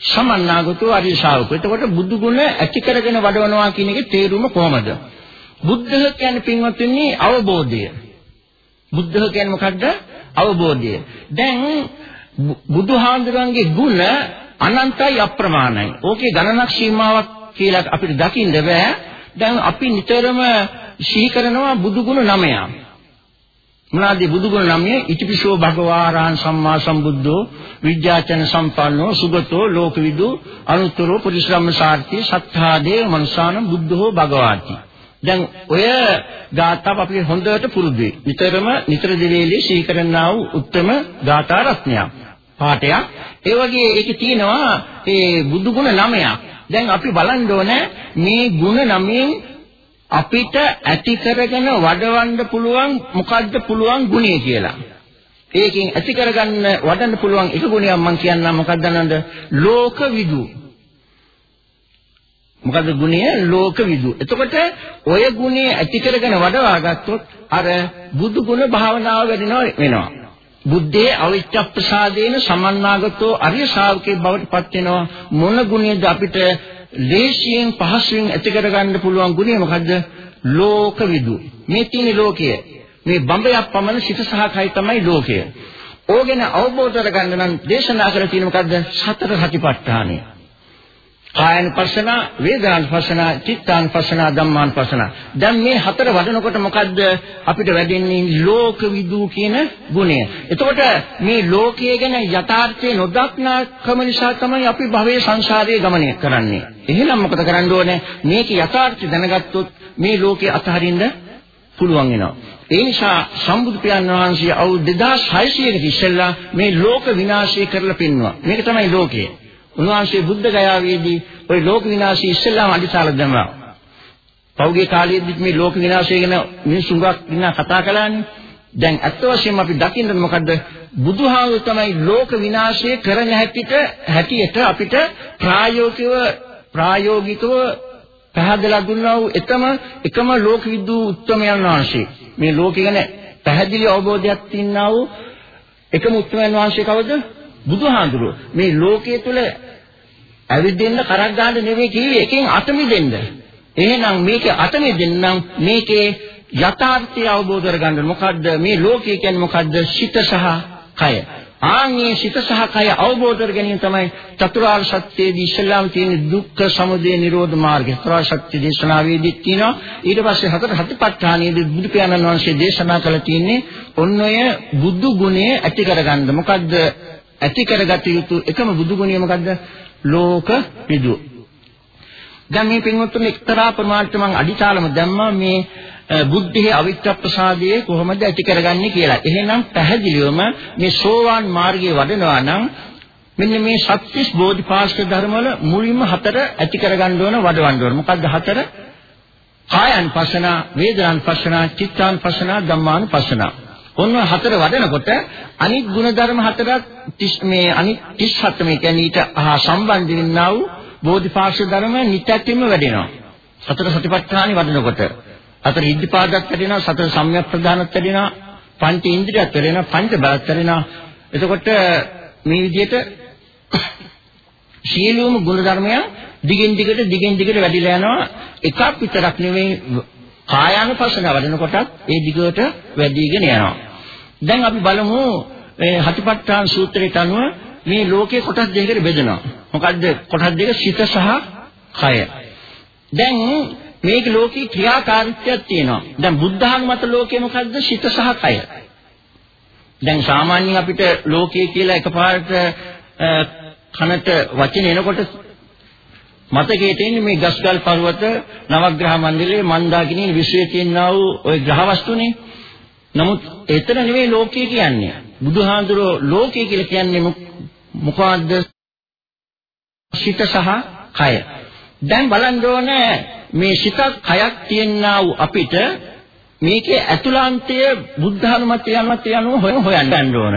සමන්නාගතෝ අරිය ශාවකෝ. එතකොට බුදු ගුණ ඇති කරගෙන වඩවනවා කියන එකේ තේරුම කොහොමද? බුද්ධ කියන්නේ පින්වත්නි අවබෝධය. බුද්ධ කියන්නේ මොකද්ද? අවබෝධය. දැන් බුදුහාඳුරන්ගේ ගුණ අනන්තයි අප්‍රමාණයි. ඕකේ ගණනක් සීමාවක් කියලා අපිට දකින්න බෑ. දැන් අපි නිතරම සිහි කරනවා බුදු ගුණ නමයක්. මොනවාද බුදුගුණ නමේ ඉතිපිසෝ භගවාරහං සම්මා සම්බුද්ධෝ විද්‍යාචන සම්පන්නෝ සුගතෝ ලෝකවිදු අනුත්තරෝ පුරිශ්‍රම සාර්ථී සත්තා දේව මනුසාන බුද්ධෝ භගවාති. දැන් ඔය ගාථාව අපි හොඳට පුරුදුයි නිතරම නිතර දෙවේලේ සීකරන්නා වූ උත්තම ගාථා රත්නයක් පාඨයක්. ඒ වගේ ඒකේ තියෙනවා ඒ බුදුගුණ නමයක්. දැන් අපි බලන්න ඕනේ මේ ගුණ නමෙන් අපිට ඇති කරගෙන වඩවන්න පුළුවන් මොකද්ද පුළුවන් ගුණය කියලා. ඒකෙන් ඇති කරගන්න වඩන්න පුළුවන් එක ගුණයක් මම කියන්නම් මොකක්ද නන්ද? ලෝකවිදු. මොකද්ද ගුණය? ලෝකවිදු. එතකොට ඔය ගුණය ඇති කරගෙන වඩවා ගත්තොත් අර බුදු ගුණ භාවනාව වැඩිනවා වෙනවා. බුද්ධේ අවිච්ඡ ප්‍රසාදේන සමන්නාගතෝ අරිය ශාවකේ බවට පත් වෙනවා මොන ගුණයද අපිට ලේසියෙන් පහසුවෙන් ඇති කරගන්න පුළුවන් ගුණය මොකද්ද? ලෝකවිදු. මේ තියෙන ලෝකය. මේ බඹයක් පමණ සිත සහ කය තමයි ලෝකය. ඕගෙන අවබෝධ කරගන්න නම් දේශනා කරලා තියෙන මොකද්ද? සතර සතිපට්ඨානය. කායනුපස්සන, වේදනානුපස්සන, චිත්තානුපස්සන, ධම්මානුපස්සන. දැන් මේ හතර වඩනකොට මොකද්ද අපිට වැඩෙන්නේ ලෝක විදූ කියන ගුණය. එතකොට මේ ලෝකයේ ගැන යථාර්ථය නොදක්නාකම නිසා තමයි අපි භවයේ සංසාරයේ ගමනය කරන්නේ. එහෙනම් මොකද කරන්න ඕනේ? මේක යථාර්ථය දැනගත්තොත් මේ ලෝකේ අතහරින්න පුළුවන් වෙනවා. ඒ නිසා සම්බුදු පියාණන් වහන්සේ අවුරුදු 2600කට ඉස්සෙල්ලා මේ ලෝක විනාශය කරලා පෙන්වුවා. මේක තමයි ලෝකය. උන්වහන්සේ බුද්ධ ගයාවේදී ওই ලෝක විනාශය ඉස්සෙල්ලාම අදිසාල දැම්මා. පෞගේ කාලයේදී මේ ලෝක විනාශය ගැන මිනිස්සු ගොඩක් ඉන්න කතා කළානේ. දැන් අත්ත වශයෙන්ම අපි දකින්නේ මොකද්ද? බුදුහාමුදුරු තමයි ලෝක විනාශය කරන හැටිට හැටියට අපිට ප්‍රායෝගිකව ප්‍රායෝගිකව පැහැදලා දුන්නා වූ එකම එකම ලෝක විදූ උත්තමයන් වහන්සේ. මේ ලෝකෙ ගැන පැහැදිලි අවබෝධයක් තියනා වූ එකම උත්තමයන් වහන්සේ කවුද? බුදුහාඳුරෝ. මේ ලෝකයේ තුල ඇවිදින්න කරක් ගන්න නෙවෙයි කිව්වේ එකෙන් අත මිදෙන්න. එහෙනම් මේකේ අත මිදෙන්න නම් මේකේ යථාර්ථය අවබෝධ කරගන්න මොකද්ද මේ ලෝකය කියන්නේ මොකද්ද සිත සහ කය. ආන්ගේ සිත සහ කය අවබෝධ කර ගැනීම තමයි චතුරාර්ය සත්‍යයේදී ඉස්ලාම් තියෙන දුක්ඛ සමුදය නිරෝධ මාර්ගය. චතුරාර්ය සත්‍ය දේශනාවේදී තියෙනවා. ඊට පස්සේ හතර හතිපට්ඨානයේදී බුදු පියාණන් වහන්සේ දේශනා කළ තියෙන්නේ ඔන්න ඔය බුදු ගුණය ඇති කරගන්න. මොකද්ද ඇති කරගත යුතු එකම බුදු ගුණය මොකද්ද? ලෝක විදු. දැන් මේ පින්වත්තුන් එක්තරා ප්‍රමාණයට මම අඩිතාලම දැම්මා මේ බුද්ධියේ අවිච්ඡප්පසාදයේ කොහොමද ඇති කරගන්නේ කියලා. එහෙනම් පැහැදිලිවම මේ සෝවාන් මාර්ගයේ වඩනවා නම් මෙන්න මේ සත්‍විස් බෝධිපාක්ෂික ධර්මවල මුලින්ම හතර ඇති කරගන්න ඕන වඩවන්න ඕන. මොකක්ද හතර? කායानुපස්සන, වේදනානුපස්සන, චිත්තානුපස්සන, ධම්මානුපස්සන. ඔන්න හතර වඩනකොට අනිත් ಗುಣධර්ම හතරක් මේ අනිත් 37 මේ කියන්නේ ඊට අහා සම්බන්ධ වෙන්නා වූ බෝධිපාක්ෂික ධර්ම නිත්‍යත්වයෙන්ම වැඩෙනවා. සතර සතිපට්ඨානෙ වඩනකොට අතර ඉද්ධිපාදක් වැඩෙනවා, සතර සම්‍යක් ප්‍රධානත් වැඩෙනවා, පංච ඉන්ද්‍රියත් වැඩෙනවා, පංච බලත් වැඩෙනවා. එතකොට මේ විදිහට සියලුම ගුණධර්මයන් දිගින් දිගට දිගින් දිගට වැඩිලා යනවා. එකක් විතරක් නෙවෙයි කායානුපස්සන වඩනකොටත් ඒ දිගට වැඩිගෙන යනවා. දැන් අපි බලමු මේ හතිපට්ඨාන සූත්‍රයට අනුව මේ ලෝකේ කොටස් දෙකකට බෙදෙනවා. මොකද්ද කොටස් දෙක සිත සහ කය. දැන් මේක ලෝකේ ක්‍රියාකාරීත්වයක් තියෙනවා. දැන් බුද්ධානුමත ලෝකේ මොකද්ද සිත සහ කය. දැන් සාමාන්‍යයෙන් අපිට ලෝකයේ කියලා එකපාරට කනට වචන එනකොට මතකයේ තියෙන මේ ගස්ගල් පර්වත නවග්‍රහ මණ්ඩලයේ මන්දාකිණී විශ්වයේ තියෙනා වූ ওই ග්‍රහ වස්තුනේ නමුත් එතන නෙවෙයි ලෝකය කියන්නේ. බුදුහාඳුරෝ ලෝකය කියලා කියන්නේ මොකද්ද? සිත සහ කය. දැන් බලන්න ඕනේ මේ සිතක් කයක් තියෙනා වූ අපිට මේකේ ඇතුළාන්තය බුද්ධානුමතය යනත් යනුව හොය හොයන්න ගන්න ඕන.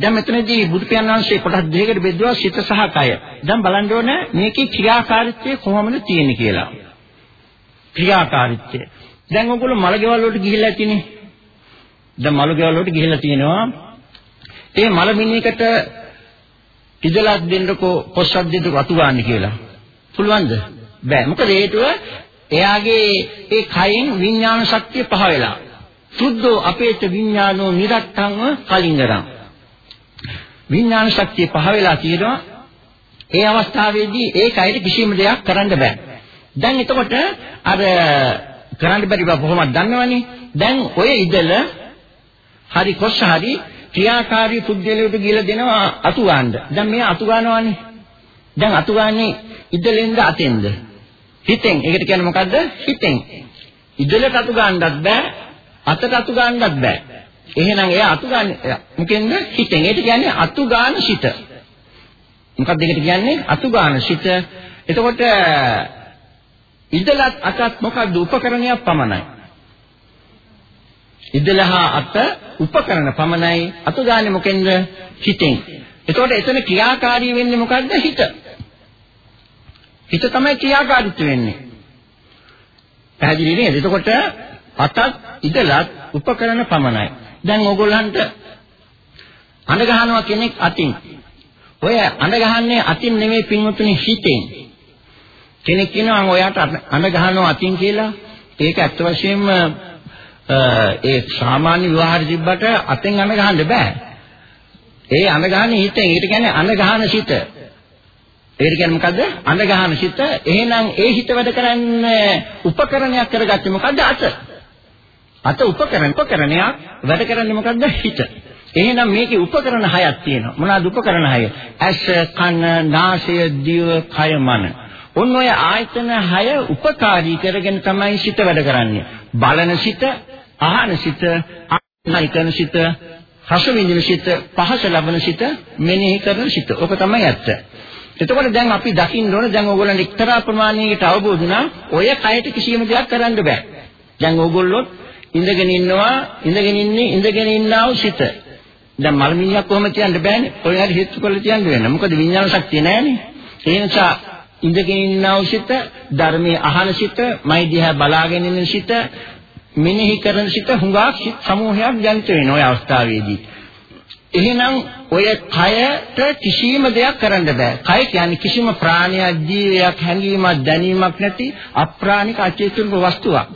දැන් මෙතනදී බුදු පියාණන් වහන්සේ කොටස් දෙකකට බෙදුවා සිත සහ කය. දැන් බලන්න ඕනේ මේකේ ක්‍රියාකාරීත්වය කොහොමද තියෙන්නේ කියලා. ක්‍රියාකාරීත්වය. දැන් ඔයගොල්ලෝ මලගෙවල් වලට ගිහිල්ලා ඇතිනේ. දැන් මලගෙවල් වලට ගිහිල්ලා තියෙනවා. ඒ මල මිනිහකට ඉදලක් දෙන්නකෝ පොස්සක් දෙන්නකෝ අතු ගන්න කියලා. පුළුවන්ද? බෑ. මොකද හේතුව එයාගේ ඒ කයින් විඥාන ශක්තිය පහ වෙලා. සුද්ධෝ අපේත විඥානෝ නිරත්තංව කලින්දරං. විඥාන ශක්තිය පහ වෙලා තියෙනවා. ඒ අවස්ථාවේදී ඒ කයට කිසිම දෙයක් කරන්න බෑ. දැන් එතකොට අර කරන්න බැරි බව කොහොමද දන්නවනේ. දැන් ඔය ඉදල හරි කොස්ස හරි ක්‍රියාකාරී පුද්ගලයෙකුට ගිහලා දෙනවා අතු ගන්න. දැන් මේ අතු ගන්නවානේ. දැන් අතු ගන්නේ ඉදලෙන්ද අතෙන්ද? හිතෙන්. ඒකට කියන්නේ මොකද්ද? හිතෙන්. ඉදලට අතු ගන්නත් බෑ, අතට අතු ගන්නත් බෑ. එහෙනම් එයා අතු ගන්න මොකෙන්ද? හිතෙන්. ඒකට කියන්නේ අතු ගන්න සිත. මොකක්ද ඒකට කියන්නේ? අතු ගන්න සිත. එතකොට ඉදලත් අතත් මොකද්ද උපකරණයක් පමණයි. ඉදලහා අත උපකරණ පමණයි අතු ගන්න මොකෙන්ද? හිතෙන්. එතකොට එතන ක්‍රියාකාරී වෙන්නේ මොකද්ද? හිත. හිත තමයි ක්‍රියාකාරීත්ව වෙන්නේ. පැහැදිලි නේද? එතකොට අතත් ඉදලත් උපකරණ පමණයි. දැන් ඕගොල්ලන්ට අඬ ගහනවා කෙනෙක් අතින්. ඔය අඬ ගහන්නේ අතින් නෙමෙයි පින්වතුනි හිතෙන්. කෙනෙක් කියනවා ඔයාට අඬ ගහනවා අතින් කියලා. ඒක ඇත්ත වශයෙන්ම ඒ සාමාන්‍ය විවාහ තිබ්බට අතෙන් අඳ ගහන්න බෑ. ඒ අඳ ගහන්නේ හිතෙන්. ඒකට කියන්නේ අඳ ගහන සිත. ඒකට කියන්නේ මොකද්ද? අඳ ගහන සිත. එහෙනම් ඒ හිත වැඩ කරන්නේ උපකරණයක් කරගත්තේ මොකද්ද? අත. අත උපකරණ උපකරණයක් වැඩ කරන්නේ මොකද්ද? හිත. එහෙනම් මේකේ උපකරණ හයක් තියෙනවා. මොනවාද උපකරණ හය? ඇස, කන, නාසය, දිව, කය, මන. ඔන්න ඔය ආයතන හය උපකාරී කරගෙන තමයි සිත වැඩ කරන්නේ. බලන සිත, අහන සිත, ආනයිකන සිත, රස විඳින සිත, පහස ලබන සිත, මෙනෙහි කරන සිත. ඔක තමයි ඇත්ත. එතකොට දැන් අපි දකින්න ඕන දැන් ඕගොල්ලන්ට එක්තරා ප්‍රමාණයකට අවබෝධ වුණා ඔය කයට කිසියම් දෙයක් කරන්න බෑ. දැන් ඕගොල්ලෝ ඉඳගෙන ඉන්නවා ඉඳගෙන ඉන්නේ ඉඳගෙන ඉන්නා වූ සිත. දැන් මලමිණියක් කොහොම කියන්න බෑනේ. ඔය හරි හේතු කරලා තියන්න වෙන. මොකද විඥාන ශක්තිය නැහැනේ. ඒ නිසා ඉඳගෙන ඉන්නා වූ සිත, ධර්මයේ අහන සිත, මයි දිහා බලාගෙන ඉන්න සිත, මෙනෙහි කරන සිත හුඟක් සිත් සමූහයක් ජනිත වෙන ඔය අවස්ථාවේදී. එහෙනම් ඔය කයට කිසිම දෙයක් කරන්න බෑ. කය කියන්නේ කිසිම ප්‍රාණයක්, ජීවයක්, හැඟීමක්, දැනීමක් නැති අප්‍රාණික අචේතනික වස්තුවක්.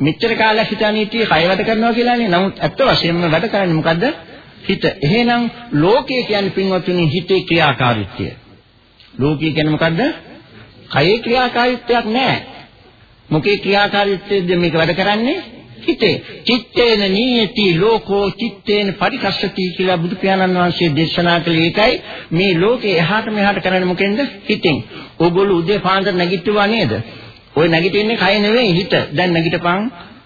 මෙච්චර කාලයක් හිතන්නේ හිටියේ කය වැඩ කරනවා කියලානේ. නමුත් ඇත්ත වශයෙන්ම වැඩ කරන්නේ මොකද්ද? හිත. එහෙනම් ලෝකය කියන්නේ පින්වත්නි හිතේ ක්‍රියාකාරීත්වය. ලෝකය කියන්නේ මොකද්ද? කයේ ක්‍රියාකාරීත්වයක් නැහැ. මොකේ ක්‍රියාකාරීත්වයද මේක වැඩ කරන්නේ? හිතේ. චිත්තේන නීයති ලෝකෝ චිත්තේන පරිකස්සති කියලා බුදු පියාණන් වහන්සේ දේශනා කළේ ඒකයි. මේ ලෝකේ එහාට මෙහාට කරන්නේ මොකෙන්ද? හිතෙන්. ඕගොල්ලෝ උදේ පාන්දර නැගිට්ටුවා නේද? ওই නැගිටින්නේ කය නෙවෙයි හිත. දැන් නැගිටපන්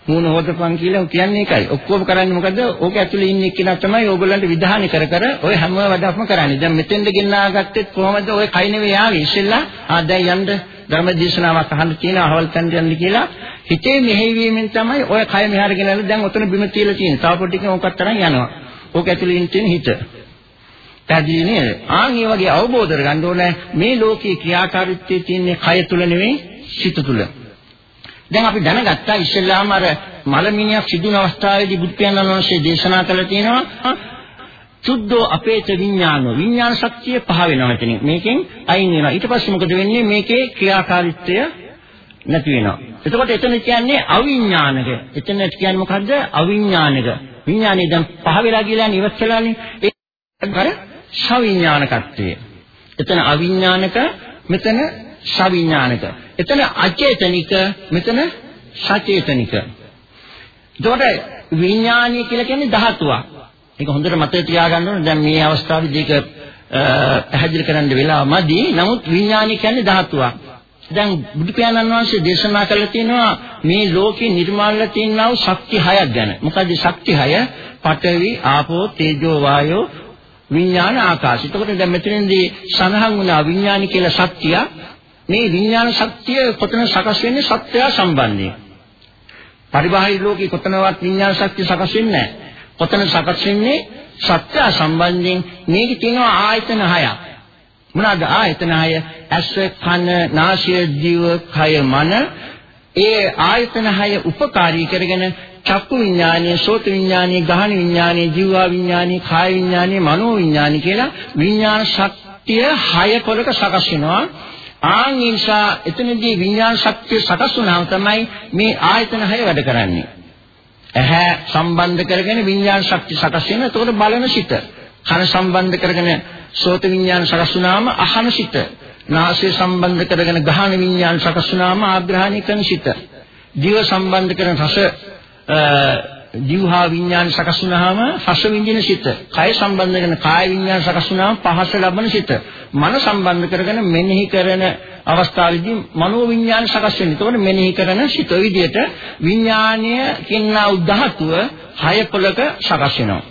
මූණ හොදපන් කියලා කියන්නේ ඒකයි. ඔක්කොම කරන්නේ මොකද? ඕක ඇතුලේ ඉන්න එක්කෙනා තමයි ඕගොල්ලන්ට විධානය කර කර ඔය හැම වැඩක්ම කරන්නේ. දැන් මෙතෙන්ද ගෙන්නාගත්තෙත් කොහොමද? ඔය කයි නෙවෙයි ආවේ. ඉස්සෙල්ලා ආ දැන් යන්න ධර්ම දේශනාවක් අහන්න තියෙන අහවල් තැනට යන්න කියලා හිතේ මෙහෙයවීමෙන් තමයි ඔය කය මෙහාට ගෙනල්ලා දැන් ඔතන බිම තියලා තියෙන්නේ. තව පොඩ්ඩකින් ඕකත් තරම් යනවා. ඕක ඇතුලේ ඉන්න තියෙන හිත. පැහැදිලි නේද? ආන් මේ වගේ අවබෝධ කරගන්න ඕනේ මේ ලෝකේ ක්‍රියාකාරීත්වයේ තියෙන්නේ කය තුල නෙවෙයි සිත තුල. දැන් අපි දැනගත්තා ඉස්සෙල්ලාම අර මලමිනියක් සිදුන අවස්ථාවේදී බුදු පියාණන් වහන්සේ දේශනා කළ තියෙනවා සුද්ධෝ අපේත විඥානෝ. විඥාන ශක්තිය පහ වෙනවා මෙතනින්. මේකෙන් අයින් වෙනවා. ඊට පස්සේ මොකද වෙන්නේ? මේකේ ක්‍රියාකාරීත්වය නැති වෙනවා. එතකොට එතන කියන්නේ අවිඥානික. එතන කියන්නේ මොකද්ද? අවිඥානික. විඥානේ දැන් පහ වෙලා කියලා ඉවත් කළානේ ඒක අර සවිඥානිකත්වය. එතන අවිඥානික මෙතන සවිඥානික එතන අචේතනික මෙතන සචේතනික. එතකොට විඥානීය කියලා කියන්නේ ධාතුවක්. ඒක හොඳට මතක තියාගන්න ඕනේ. දැන් මේ අවස්ථාවේදී ඒක පැහැදිලි කරන්න වෙලාවමදි. නමුත් විඥානීය කියන්නේ ධාතුවක්. දැන් බුදු පියාණන් වහන්සේ දේශනා කළා තියෙනවා මේ ලෝකේ නිර්මාණලා තියෙනා වූ ශක්ති හයක් ගැන. මොකද ශක්ති හය? පඨවි, ආපෝ, තේජෝ, වායෝ, විඥාන, ආකාශ. එතකොට දැන් මෙතනදී සඳහන් වුණා විඥානි කියලා ශක්තිය මේ විඥාන ශක්තිය කොතන සකස් වෙන්නේ සත්‍යය සම්බන්ධයෙන්. පරිබාහිර ලෝකේ කොතනවත් විඥාන ශක්තිය සකස් වෙන්නේ නැහැ. කොතන සකස් වෙන්නේ සත්‍ය සම්බන්ධයෙන් මේකේ තියෙනවා ආයතන හයක්. මොනවාද ආයතන හය? ඇස, කන, නාසය, දිව, කය, මන. ඒ ආයතන හය උපකාරී කරගෙන චක්කු විඥානය, සෝත විඥානය, ගහන විඥානය, ජීවා විඥානය, කාය විඥානය, මනෝ විඥානය කියලා විඥාන ශක්තිය හය පොලක සකස් වෙනවා. ආන් නිසා එතනදී විඥාන ශක්තිය සකස් වුණාම තමයි මේ ආයතන හය වැඩ කරන්නේ. ඇහැ සම්බන්ධ කරගෙන විඥාන ශක්තිය සකස් වෙන. එතකොට බලන සිත. කන සම්බන්ධ කරගෙන සෝත විඥාන සකස් වුණාම අහන සිත. නාසය සම්බන්ධ කරගෙන ගහන විඥාන සකස් වුණාම ආග්‍රහණය කරන සිත. දිව සම්බන්ධ කරන රස ජීවහා විඥාන සකස් වුනහම රස විඳින සිත. කය සම්බන්ධ කරන කාය විඥාන සකස් වුනහම පහස ලබන සිත. මන සම්බන්ධ කරගෙන මෙනෙහි කරන අවස්ථාවේදී මනෝ විඥාන සකස් වෙනවා. එතකොට මෙනෙහි කරන සිත විදියට විඥානය කියනා උද්ධහතුව හය පොලක සකස් වෙනවා.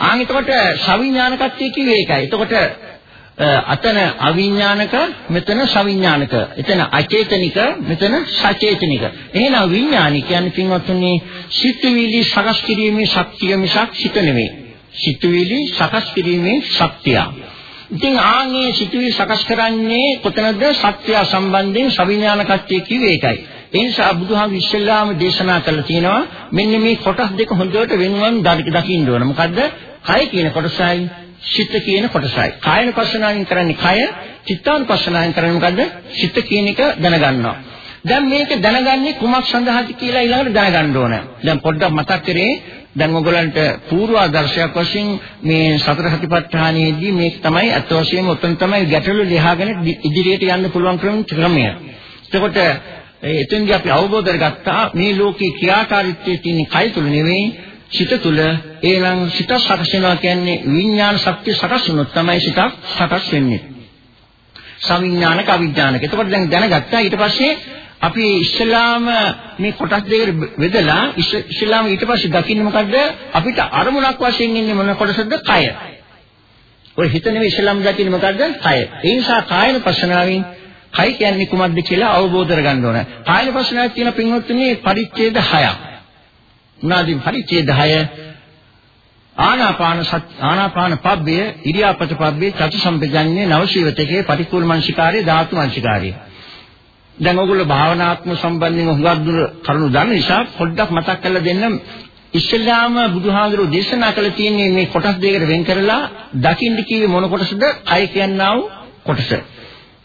ආන් එතකොට සවිඥානකත්වයේ කිව්වේ ඒකයි. එතකොට අතන අවිඥානික මෙතන සවිඥානික. එතන අචේතනික මෙතන සචේතනික. එහෙනම් විඥානි කියන්නේ පින්වත්නි සිතුවිලි සකස් කිරීමේ ශක්තිය මිසක් සිත නෙවෙයි සිතුවිලි සකස් කිරීමේ ශක්තිය. ඉතින් ආන්ගේ සිතුවිලි සකස් කරන්නේ කොතනද? සත්‍ය සම්බන්ධයෙන් සවිඥානිකත්වයේ කිව්වේ ඒකයි. ඒ නිසා බුදුහාමුදුරු ඉස්සෙල්ලාම දේශනා කළා තියෙනවා මෙන්න මේ කොටස් දෙක හොඳට වෙනවන් දකින්න ඕන. මොකද්ද? කය කියන කොටසයි. සිත කියන කොටසයි. කායන පස්සනාවෙන් කරන්නේ කය, චිත්තානුපස්සනාවෙන් කරන්නේ මොකද්ද? සිත කියන එක දැනගන්නවා. දැන් මේක දැනගන්නේ කුමක් සඳහාද කියලා ඊළඟට දැනගන්න ඕන. දැන් පොඩ්ඩක් මතක් කරේ දැන් ඔයගලන්ට පූර්වාදර්ශයක් වශයෙන් මේ සතර සතිපට්ඨානයේදී මේක තමයි අත් වශයෙන්ම උතන තමයි ගැටලු ලියාගෙන ඉදිරියට යන්න පුළුවන් ක්‍රමය. එතකොට එතෙන්දී අපි අවබෝධ කරගත්තා මේ ලෝකේ ක්‍රියාකාරීත්වයේ තියෙන කය තුල නෙවෙයි සිත තුල ඒනම් සිත සකස් වෙනවා කියන්නේ විඥාන ශක්තිය සකස් වුණොත් තමයි සිතක් සකස් වෙන්නේ. සවිඥානික අවිඥානික. එතකොට දැන් දැනගත්තා ඊට පස්සේ අපි ඉස්ලාම මේ කොටස් දෙකට බෙදලා ඉස්ලාම ඊට පස්සේ දකින්නේ මොකද්ද? අපිට අරමුණක් වශයෙන් ඉන්නේ මොන කොටසද? කය. ඔය හිත නෙවෙයි ඉස්ලාම දකින්නේ මොකද්ද? කය. ඒ නිසා කායන පස්සනාවෙන් කය කියන්නේ කුමක්ද කියලා අවබෝධ කරගන්න ඕන. කායන පස්සනාවේ තියෙන පින්වත්නි පරිච්ඡේද 6ක්. උනාදී පරිච්ඡේද 6 ආනාපාන ආනාපාන පබ්බය ඉරියාපත පබ්බේ චතු සම්පජඤ්ඤේ නවශීවතකේ පටික්කුල මනසිකාරයේ ධාතු මනසිකාරයේ දැන් ඕගොල්ලෝ භාවනාත්ම සම්බන්ධයෙන් හුඟක් දුර කරුණු දන්න නිසා පොඩ්ඩක් මතක් කරලා දෙන්න ඉස්ලාම බුදුහාඳුරෝ දේශනා කළ තියෙන්නේ මේ කොටස් දෙකකට වෙන් කරලා දකින්න කිව්වේ මොන කොටසද? අය කියනා වූ කොටස.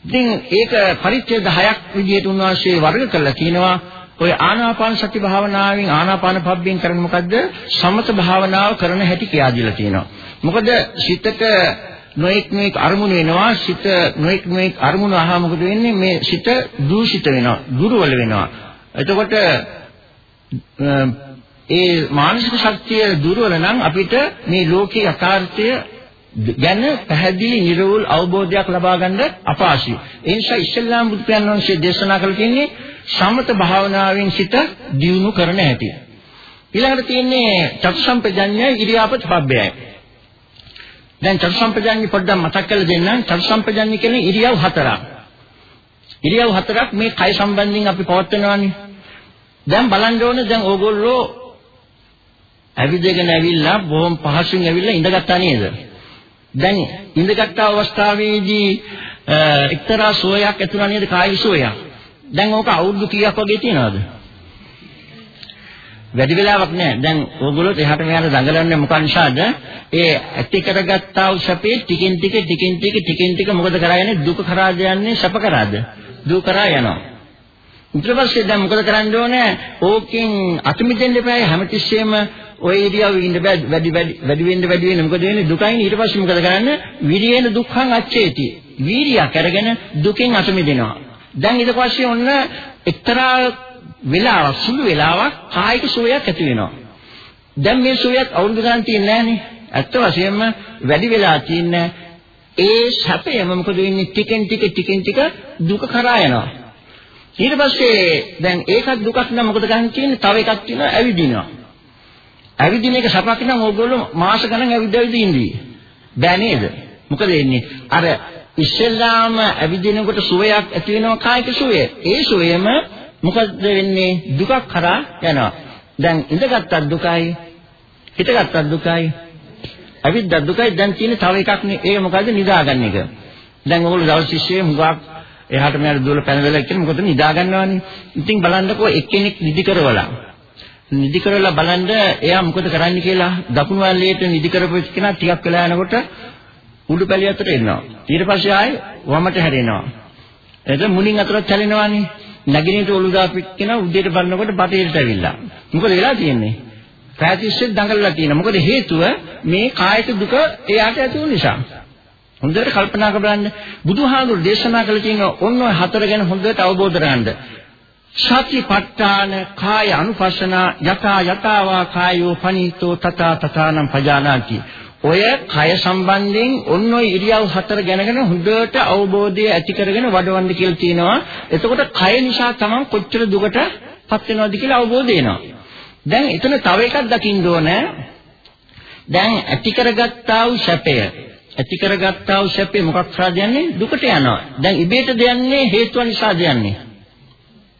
ඉතින් ඒක පරිච්ඡේද 6ක් විදිහට උන්වහන්සේ වර්ග කරලා කියනවා ඔය ආනාපාන සති භාවනාවෙන් ආනාපාන පබ්බෙන් කරන්නේ මොකද්ද? සමත භාවනාව කරන හැටි කියලා දීලා තියෙනවා. මොකද සිතට නොඑක් නොඑක් අරමුණු වෙනවා සිත නොඑක් නොඑක් අරමුණු අහා මොකද වෙන්නේ මේ සිත දූෂිත වෙනවා දුර්වල වෙනවා එතකොට ඒ මානසික ශක්තිය දුර්වල නම් අපිට මේ ලෝකේ යථාර්ථය ගැන පැහැදිලි නිර්වෘල් අවබෝධයක් ලබා ගන්න අපහසුයි. ඒ නිසා ඉස්ලාම් බුදු පියාණන් වහන්සේ දේශනා කළ තියෙන්නේ සමත භාවනාවෙන් සිත දියුණු කරන හැටි. ඊළඟට තියෙන්නේ චතුසම්පජඤ්ඤය ඉරියාපත පබ්බයයි. දැන් චතුසම්පජඤ්ඤය පොඩ්ඩක් මතක් කරලා දෙන්නම්. චතුසම්පජඤ්ඤය කියන්නේ ඉරියව් හතරක්. ඉරියව් හතරක් මේ කය සම්බන්ධයෙන් අපි පවත්වනවානේ. දැන් බලන්න ඕනේ දැන් ඕගොල්ලෝ ඇවිදගෙන ඇවිල්ලා බොහොම පහසුවෙන් ඇවිල්ලා ඉඳගත්තා නේද? දැන් ඉඳගත් අවස්ථාවේදී එක්තරා සෝයක් ඇතුණා නේද කායි සෝයක්. දැන් ඕක අවුරුදු කීයක් වගේ තියනවද? වැඩි වෙලාවක් නෑ. දැන් ඕගොල්ලෝ එහාට මෙහාට දඟලන්නේ මොකක් නිසාද? ඒ ඇති කරගත්තා වූ සැපේ ටිකින් ටික ටිකින් ටික ටිකින් ටික මොකද කරන්නේ? දුක කරාද යන්නේ සැප කරාද? දුක කරා යනවා. ඊට පස්සේ දැන් මොකද කරන්න ඕනේ? ඕකෙන් අත මිදෙන්න එපා හැමතිස්සෙම ඔය ඉරියව්වේ ඉන්න බෑ වැඩි වැඩි වැඩි වෙන්න වැඩි වෙන්න මොකද වෙන්නේ දුකයින් ඊට පස්සේ මොකද කරන්නේ විරියේන දුක්ඛං අච්චේති වීරියක් අරගෙන දුකෙන් අත මිදෙනවා දැන් ඊට පස්සේ ඔන්න එක්තරා වෙලාවක් සුළු වෙලාවක් කායික සුවයක් ඇති වෙනවා. දැන් මේ සුවයක් අවුරුදු ගණන් තියෙන්නේ නැහනේ. ඇත්ත වශයෙන්ම වැඩි වෙලා තියන්නේ ඒ සැපයම මොකද වෙන්නේ ටිකෙන් ටික ටිකෙන් ටික දුක කරා යනවා. ඊට පස්සේ දැන් ඒකත් දුකක් නම් මොකද ගන්න තියෙන්නේ තව එකක් තියෙනවා ඇවිදිනවා. ඇවිදින එක සපක් නම් ඕගොල්ලෝ මාස ගණන් ඇවිද ඇවිද ඉඳී. බෑ නේද? මොකද වෙන්නේ? අර ඉස්සෙල්ලාම ඇවිදිනකොට සුවයක් ඇති වෙනවා කායික සුවය. ඒ සුවයම මොකද වෙන්නේ දුකක් කරා යනවා. දැන් ඉඳගත්තත් දුකයි, හිටගත්තත් දුකයි, අවිද්ද දුකයි දැන් තියෙන තව එකක් නේ. ඒක මොකද්ද නිදාගන්න එක. දැන් ඔයගොල්ලෝ දවස් 20 හුඟක් එහාට මෙහාට දුවලා පැනදලා ඉතින් මොකද නිදා ගන්නවනේ. ඉතින් බලන්නකෝ එක්කෙනෙක් නිදි කරවලා. නිදි කරලා බලන්න එයා මොකද කරන්නේ කියලා දකුණු වල්ලේට නිදි කරපු කෙනා ටිකක් වෙලා යනකොට උඩු පැලිය අතට එනවා. ඊට පස්සේ ආයේ වමට හැරෙනවා. එතන මුලින් අතරත් හැලෙනවානේ. නැගිනිට ඔලු දාපිටගෙන උදේට බලනකොට බටේට ඇවිල්ලා. මොකද වෙලා තියෙන්නේ? ප්‍රාතිශ්‍යෙත් දඟලලා තියෙනවා. මොකද හේතුව මේ කායික දුක එයාට ඇති වුන නිසා. හොඳට කල්පනා කරලා බලන්න බුදුහාමුදුරු දේශනා කළ තියෙන ඔන්න ඔය හතර ගැන හොඳට අවබෝධ කරගන්න. සතිපට්ඨාන කාය අනුපස්සනා යතා යතාවා කායෝ පනීතෝ තථා තථානම් පජානාති ඔය කය සම්බන්ධයෙන් ඔන්න ඔය ඉරියව් හතර ගැනගෙන හොඳට අවබෝධය ඇති කරගෙන වඩවන්න කියලා තියෙනවා. එතකොට කය නිසා තමන් කොච්චර දුකටපත් වෙනවද කියලා අවබෝධ වෙනවා. දැන් එතන තව එකක් දකින්න ඕනේ. දැන් ඇති කරගත්තා වූ සැපය ඇති කරගත්තා වූ සැපේ මොකක් නිසාද යන්නේ? දුකට යනවා. දැන් ඉබේට දෙන්නේ හේතුව නිසාද යන්නේ?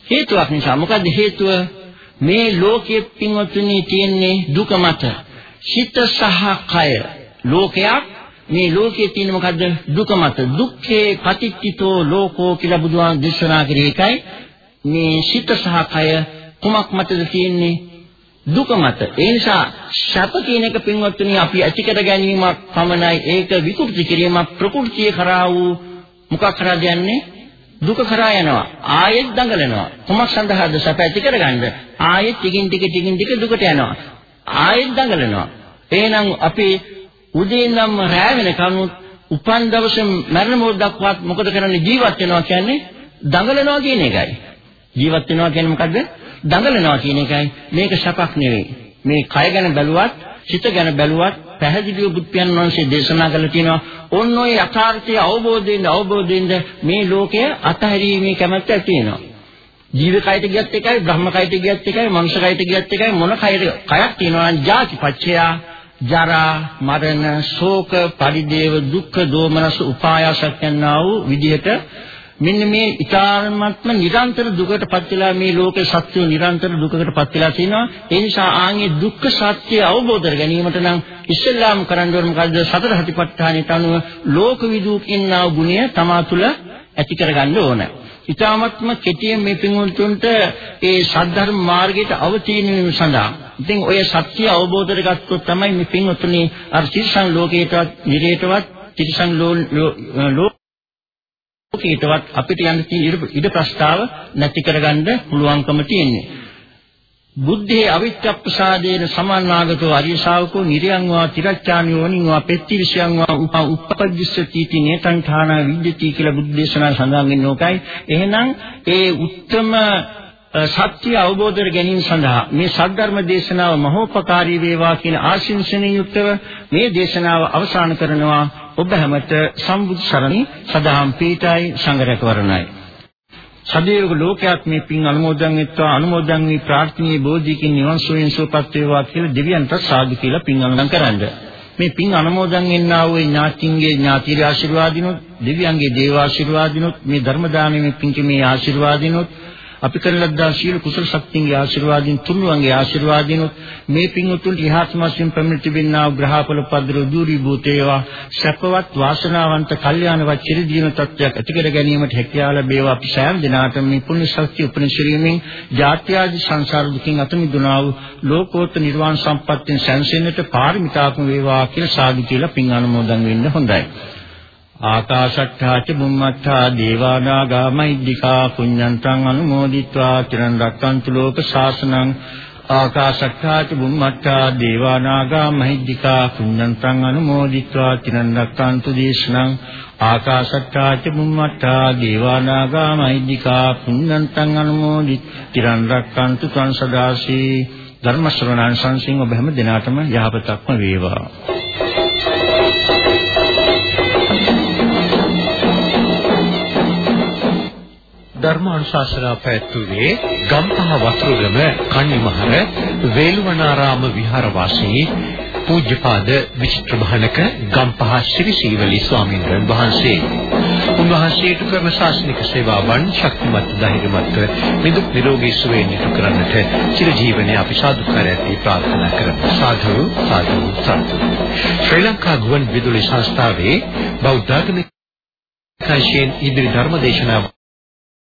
හේතුවක් නිසා. මොකද හේතුව? මේ ලෝකයේ පින්වත්නි තියෙන්නේ දුක මත. හිත සහ කය. ලෝකයක්. මේ ලෝකයේ තියෙන මොකද්ද? දුක මත. දුක්ඛේ පටිච්චිතෝ ලෝකෝ කියලා බුදුහාම දේශනා කරේ එකයි මේ හිත සහ කය කුමක් මතද තියෙන්නේ? දුක මත. ඒ නිසා ශප කියන එක පින්වත්නි අපි ඇති කර ගැනීමක් පමණයි. ඒක විකෘති කිරීමක්. ප්‍රകൃතිය කරා වූ මොකක් කරාද යන්නේ? දුක කරා යනවා. ආයෙත් දඟලනවා. කොමක් සඳහාද සැප ඇති කරගන්න? ආයෙත් ටිකින් ටික ටිකින් ටික දුකට යනවා. ආයෙත් දඟලනවා. එහෙනම් අපි උදේ ඉඳන්ම රැ වෙනකන් උපන් දවසේ මරණ මොහොත දක්වාත් මොකද කරන්නේ ජීවත් වෙනවා කියන්නේ දඟලනවා කියන එකයි. ජීවත් වෙනවා කියන්නේ මොකද්ද? දඟලනවා කියන එකයි. මේක සැපක් නෙවෙයි. මේ කය ගැන බැලුවත්, චිත ගැන බැලුවත් පැහැදිලිව බුද්ධයන් වහන්සේ දේශනා කළා තියෙනවා. ඔන්න ඔය යථාර්ථය අවබෝධයෙන් අවබෝධයෙන් මේ ලෝකය අතහැරීමේ කැමැත්ත ඇති වෙනවා. ජීවකයට ගියත් එකයි, බ්‍රහ්මකයට ගියත් එකයි, මනුෂ්‍යකයට ගියත් එකයි මොන කයද? කයක් තියෙනවා නම් ජාති පච්චයා ජරා මරණ ශෝක පරිදේව දුක්ඛ දෝමනස උපායාසක් යනා වූ විදිහට මෙන්න මේ ඊ타ත්ම නිරන්තර දුකටපත් වෙලා මේ ලෝකේ සත්‍යෝ නිරන්තර දුකකටපත් වෙලා තිනවා ඒ නිසා ආන්ගේ දුක්ඛ සත්‍ය අවබෝධ කර ගැනීමට නම් ඉස්සෙල්ලාම කරන්න ඕන මොකද්ද? සතර හතිපට්ඨානෙට අනුව ලෝක විදුක් ඉන්නා ගුණය තමා තුළ ඇති කරගන්න ඕන. ඊ타ත්ම කෙටියෙන් මේ පින්වන්තුන්ට ඒ සද්ධර්ම මාර්ගයට අවතීන වීම සඳහා. ඉතින් ඔය සත්‍ය අවබෝධ කරගත්තොත් තමයි මේ පින්වතුනි අර තිරිසන් ලෝකයටවත් නිරේතවත් තිරිසන් ලෝකයටවත් අපිට යන්න තියෙන ඉඩ ප්‍රස්තාව නැති කරගන්න පුළුවන්කම තියෙන්නේ. බුද්ධේ අවිච්ඡප්පසාදේන සමන්නාගතෝ අරිය ශාවකෝ නිරයන් වා තිරච්ඡානියෝ වනිවා පෙත්තිවිසයන් වා උප උපපජ්ජසති ති නේතං ඨානා විද්‍යති කියලා බුද්ධ දේශනා සඳහන් වෙන්නේ ඕකයි. එහෙනම් ඒ උත්තම සත්‍ය අවබෝධ කර ගැනීම සඳහා මේ සද්ධර්ම දේශනාව මහෝපකාරී වේවා කියන ආශිංසනීය යුක්තව මේ දේශනාව අවසන් කරනවා ඔබ හැමත සම්බුදු සරණි සදාම් පීඨයි සංඝරත්න වරණයි සදේවක ලෝකයක් මේ පින් අනුමෝදන් වෙත්වා අනුමෝදන් වී ප්‍රාර්ථනීය බෝධිකින් නිවන් සුවයෙන් සුවපත් වේවා කියලා දෙවියන්ට සාදු කියලා පින් අනුමෝදන් කරන්න. මේ පින් අනුමෝදන් වෙන්නා වූ ඥාතින්ගේ ඥාතිර ආශිර්වාදිනොත් දෙවියන්ගේ දේව ආශිර්වාදිනොත් මේ ධර්ම දානමේ පින්කමේ ආශිර්වාදිනොත් අපි කරන ලද්දා ශීල කුසල ශක්තියගේ ආශිර්වාදයෙන් තුන්වන්ගේ ආශිර්වාදයෙන් මේ පින් උතුම්ට ඉහාත්මස්යෙන් පැමිණ තිබෙනා ග්‍රහපල පද්‍ර දුරි භූතේවා සැපවත් වාසනාවන්ත කල්යාණවත් චිර දින තත්වයක් ඇති කර ගැනීමට හැකියාව ලැබේවා. අපි සෑම දිනාටම මේ පුණ්‍ය ශක්තිය උපනිශ්‍රීමෙන් ජාත්‍යාදි සංසාර දුකින් අත මිදුණා වූ ලෝකෝත්තර නිර්වාණ සම්පත්තියෙන් සැනසෙන්නට පාරමිතාත්ම වේවා කියලා සාදු කියලා පින් අනුමෝදන් වෙන්න හොඳයි. ආකාශට්ඨාච බුම්මට්ඨා දේවානාගා මහිද්దికා පුඤ්ඤන්තං අනුමෝදිත්වා චිරන් රැක්කන්තු ලෝක ශාසනං ආකාශට්ඨාච බුම්මට්ඨා දේවානාගා මහිද්దికා පුඤ්ඤන්තං අනුමෝදිත්වා චිරන් රැක්කන්තු දේශනං ආකාශට්ඨාච බුම්මට්ඨා දේවානාගා මහිද්దికා පුඤ්ඤන්තං අනුමෝදිත් චිරන් රැක්කන්තු සං සදාසී ධර්ම ශ්‍රවණං සංසිං ඔබ හැම දිනාටම යහපතක්ම වේවා. ධර්මානුශාසනා පැවැත්වුවේ ගම්පහ වතුරුගම කන්නිමහර වේළුවනාරාම විහාරවාසී පූජ්‍යපාද විචිත්‍රභානක ගම්පහ ශ්‍රී සීවලි ස්වාමීන් වහන්සේ. උන්වහන්සේට කරන ශාසනික සේවාවන් ශක්තිමත් ධෛර්යමත්ව නිදුක් නිරෝගී සුවයෙන් ඉටු කරන්නට චිර ජීවනයේ අපි සාදුකාරයන්දී ප්‍රාර්ථනා කරමු. සාදු සාදු සාදු. ශ්‍රී ලංකා ගුවන් විදුලි සංස්ථාවේ බෞද්ධ ආගමික කයිෂෙන් ඉදිරි ධර්ම දේශනාව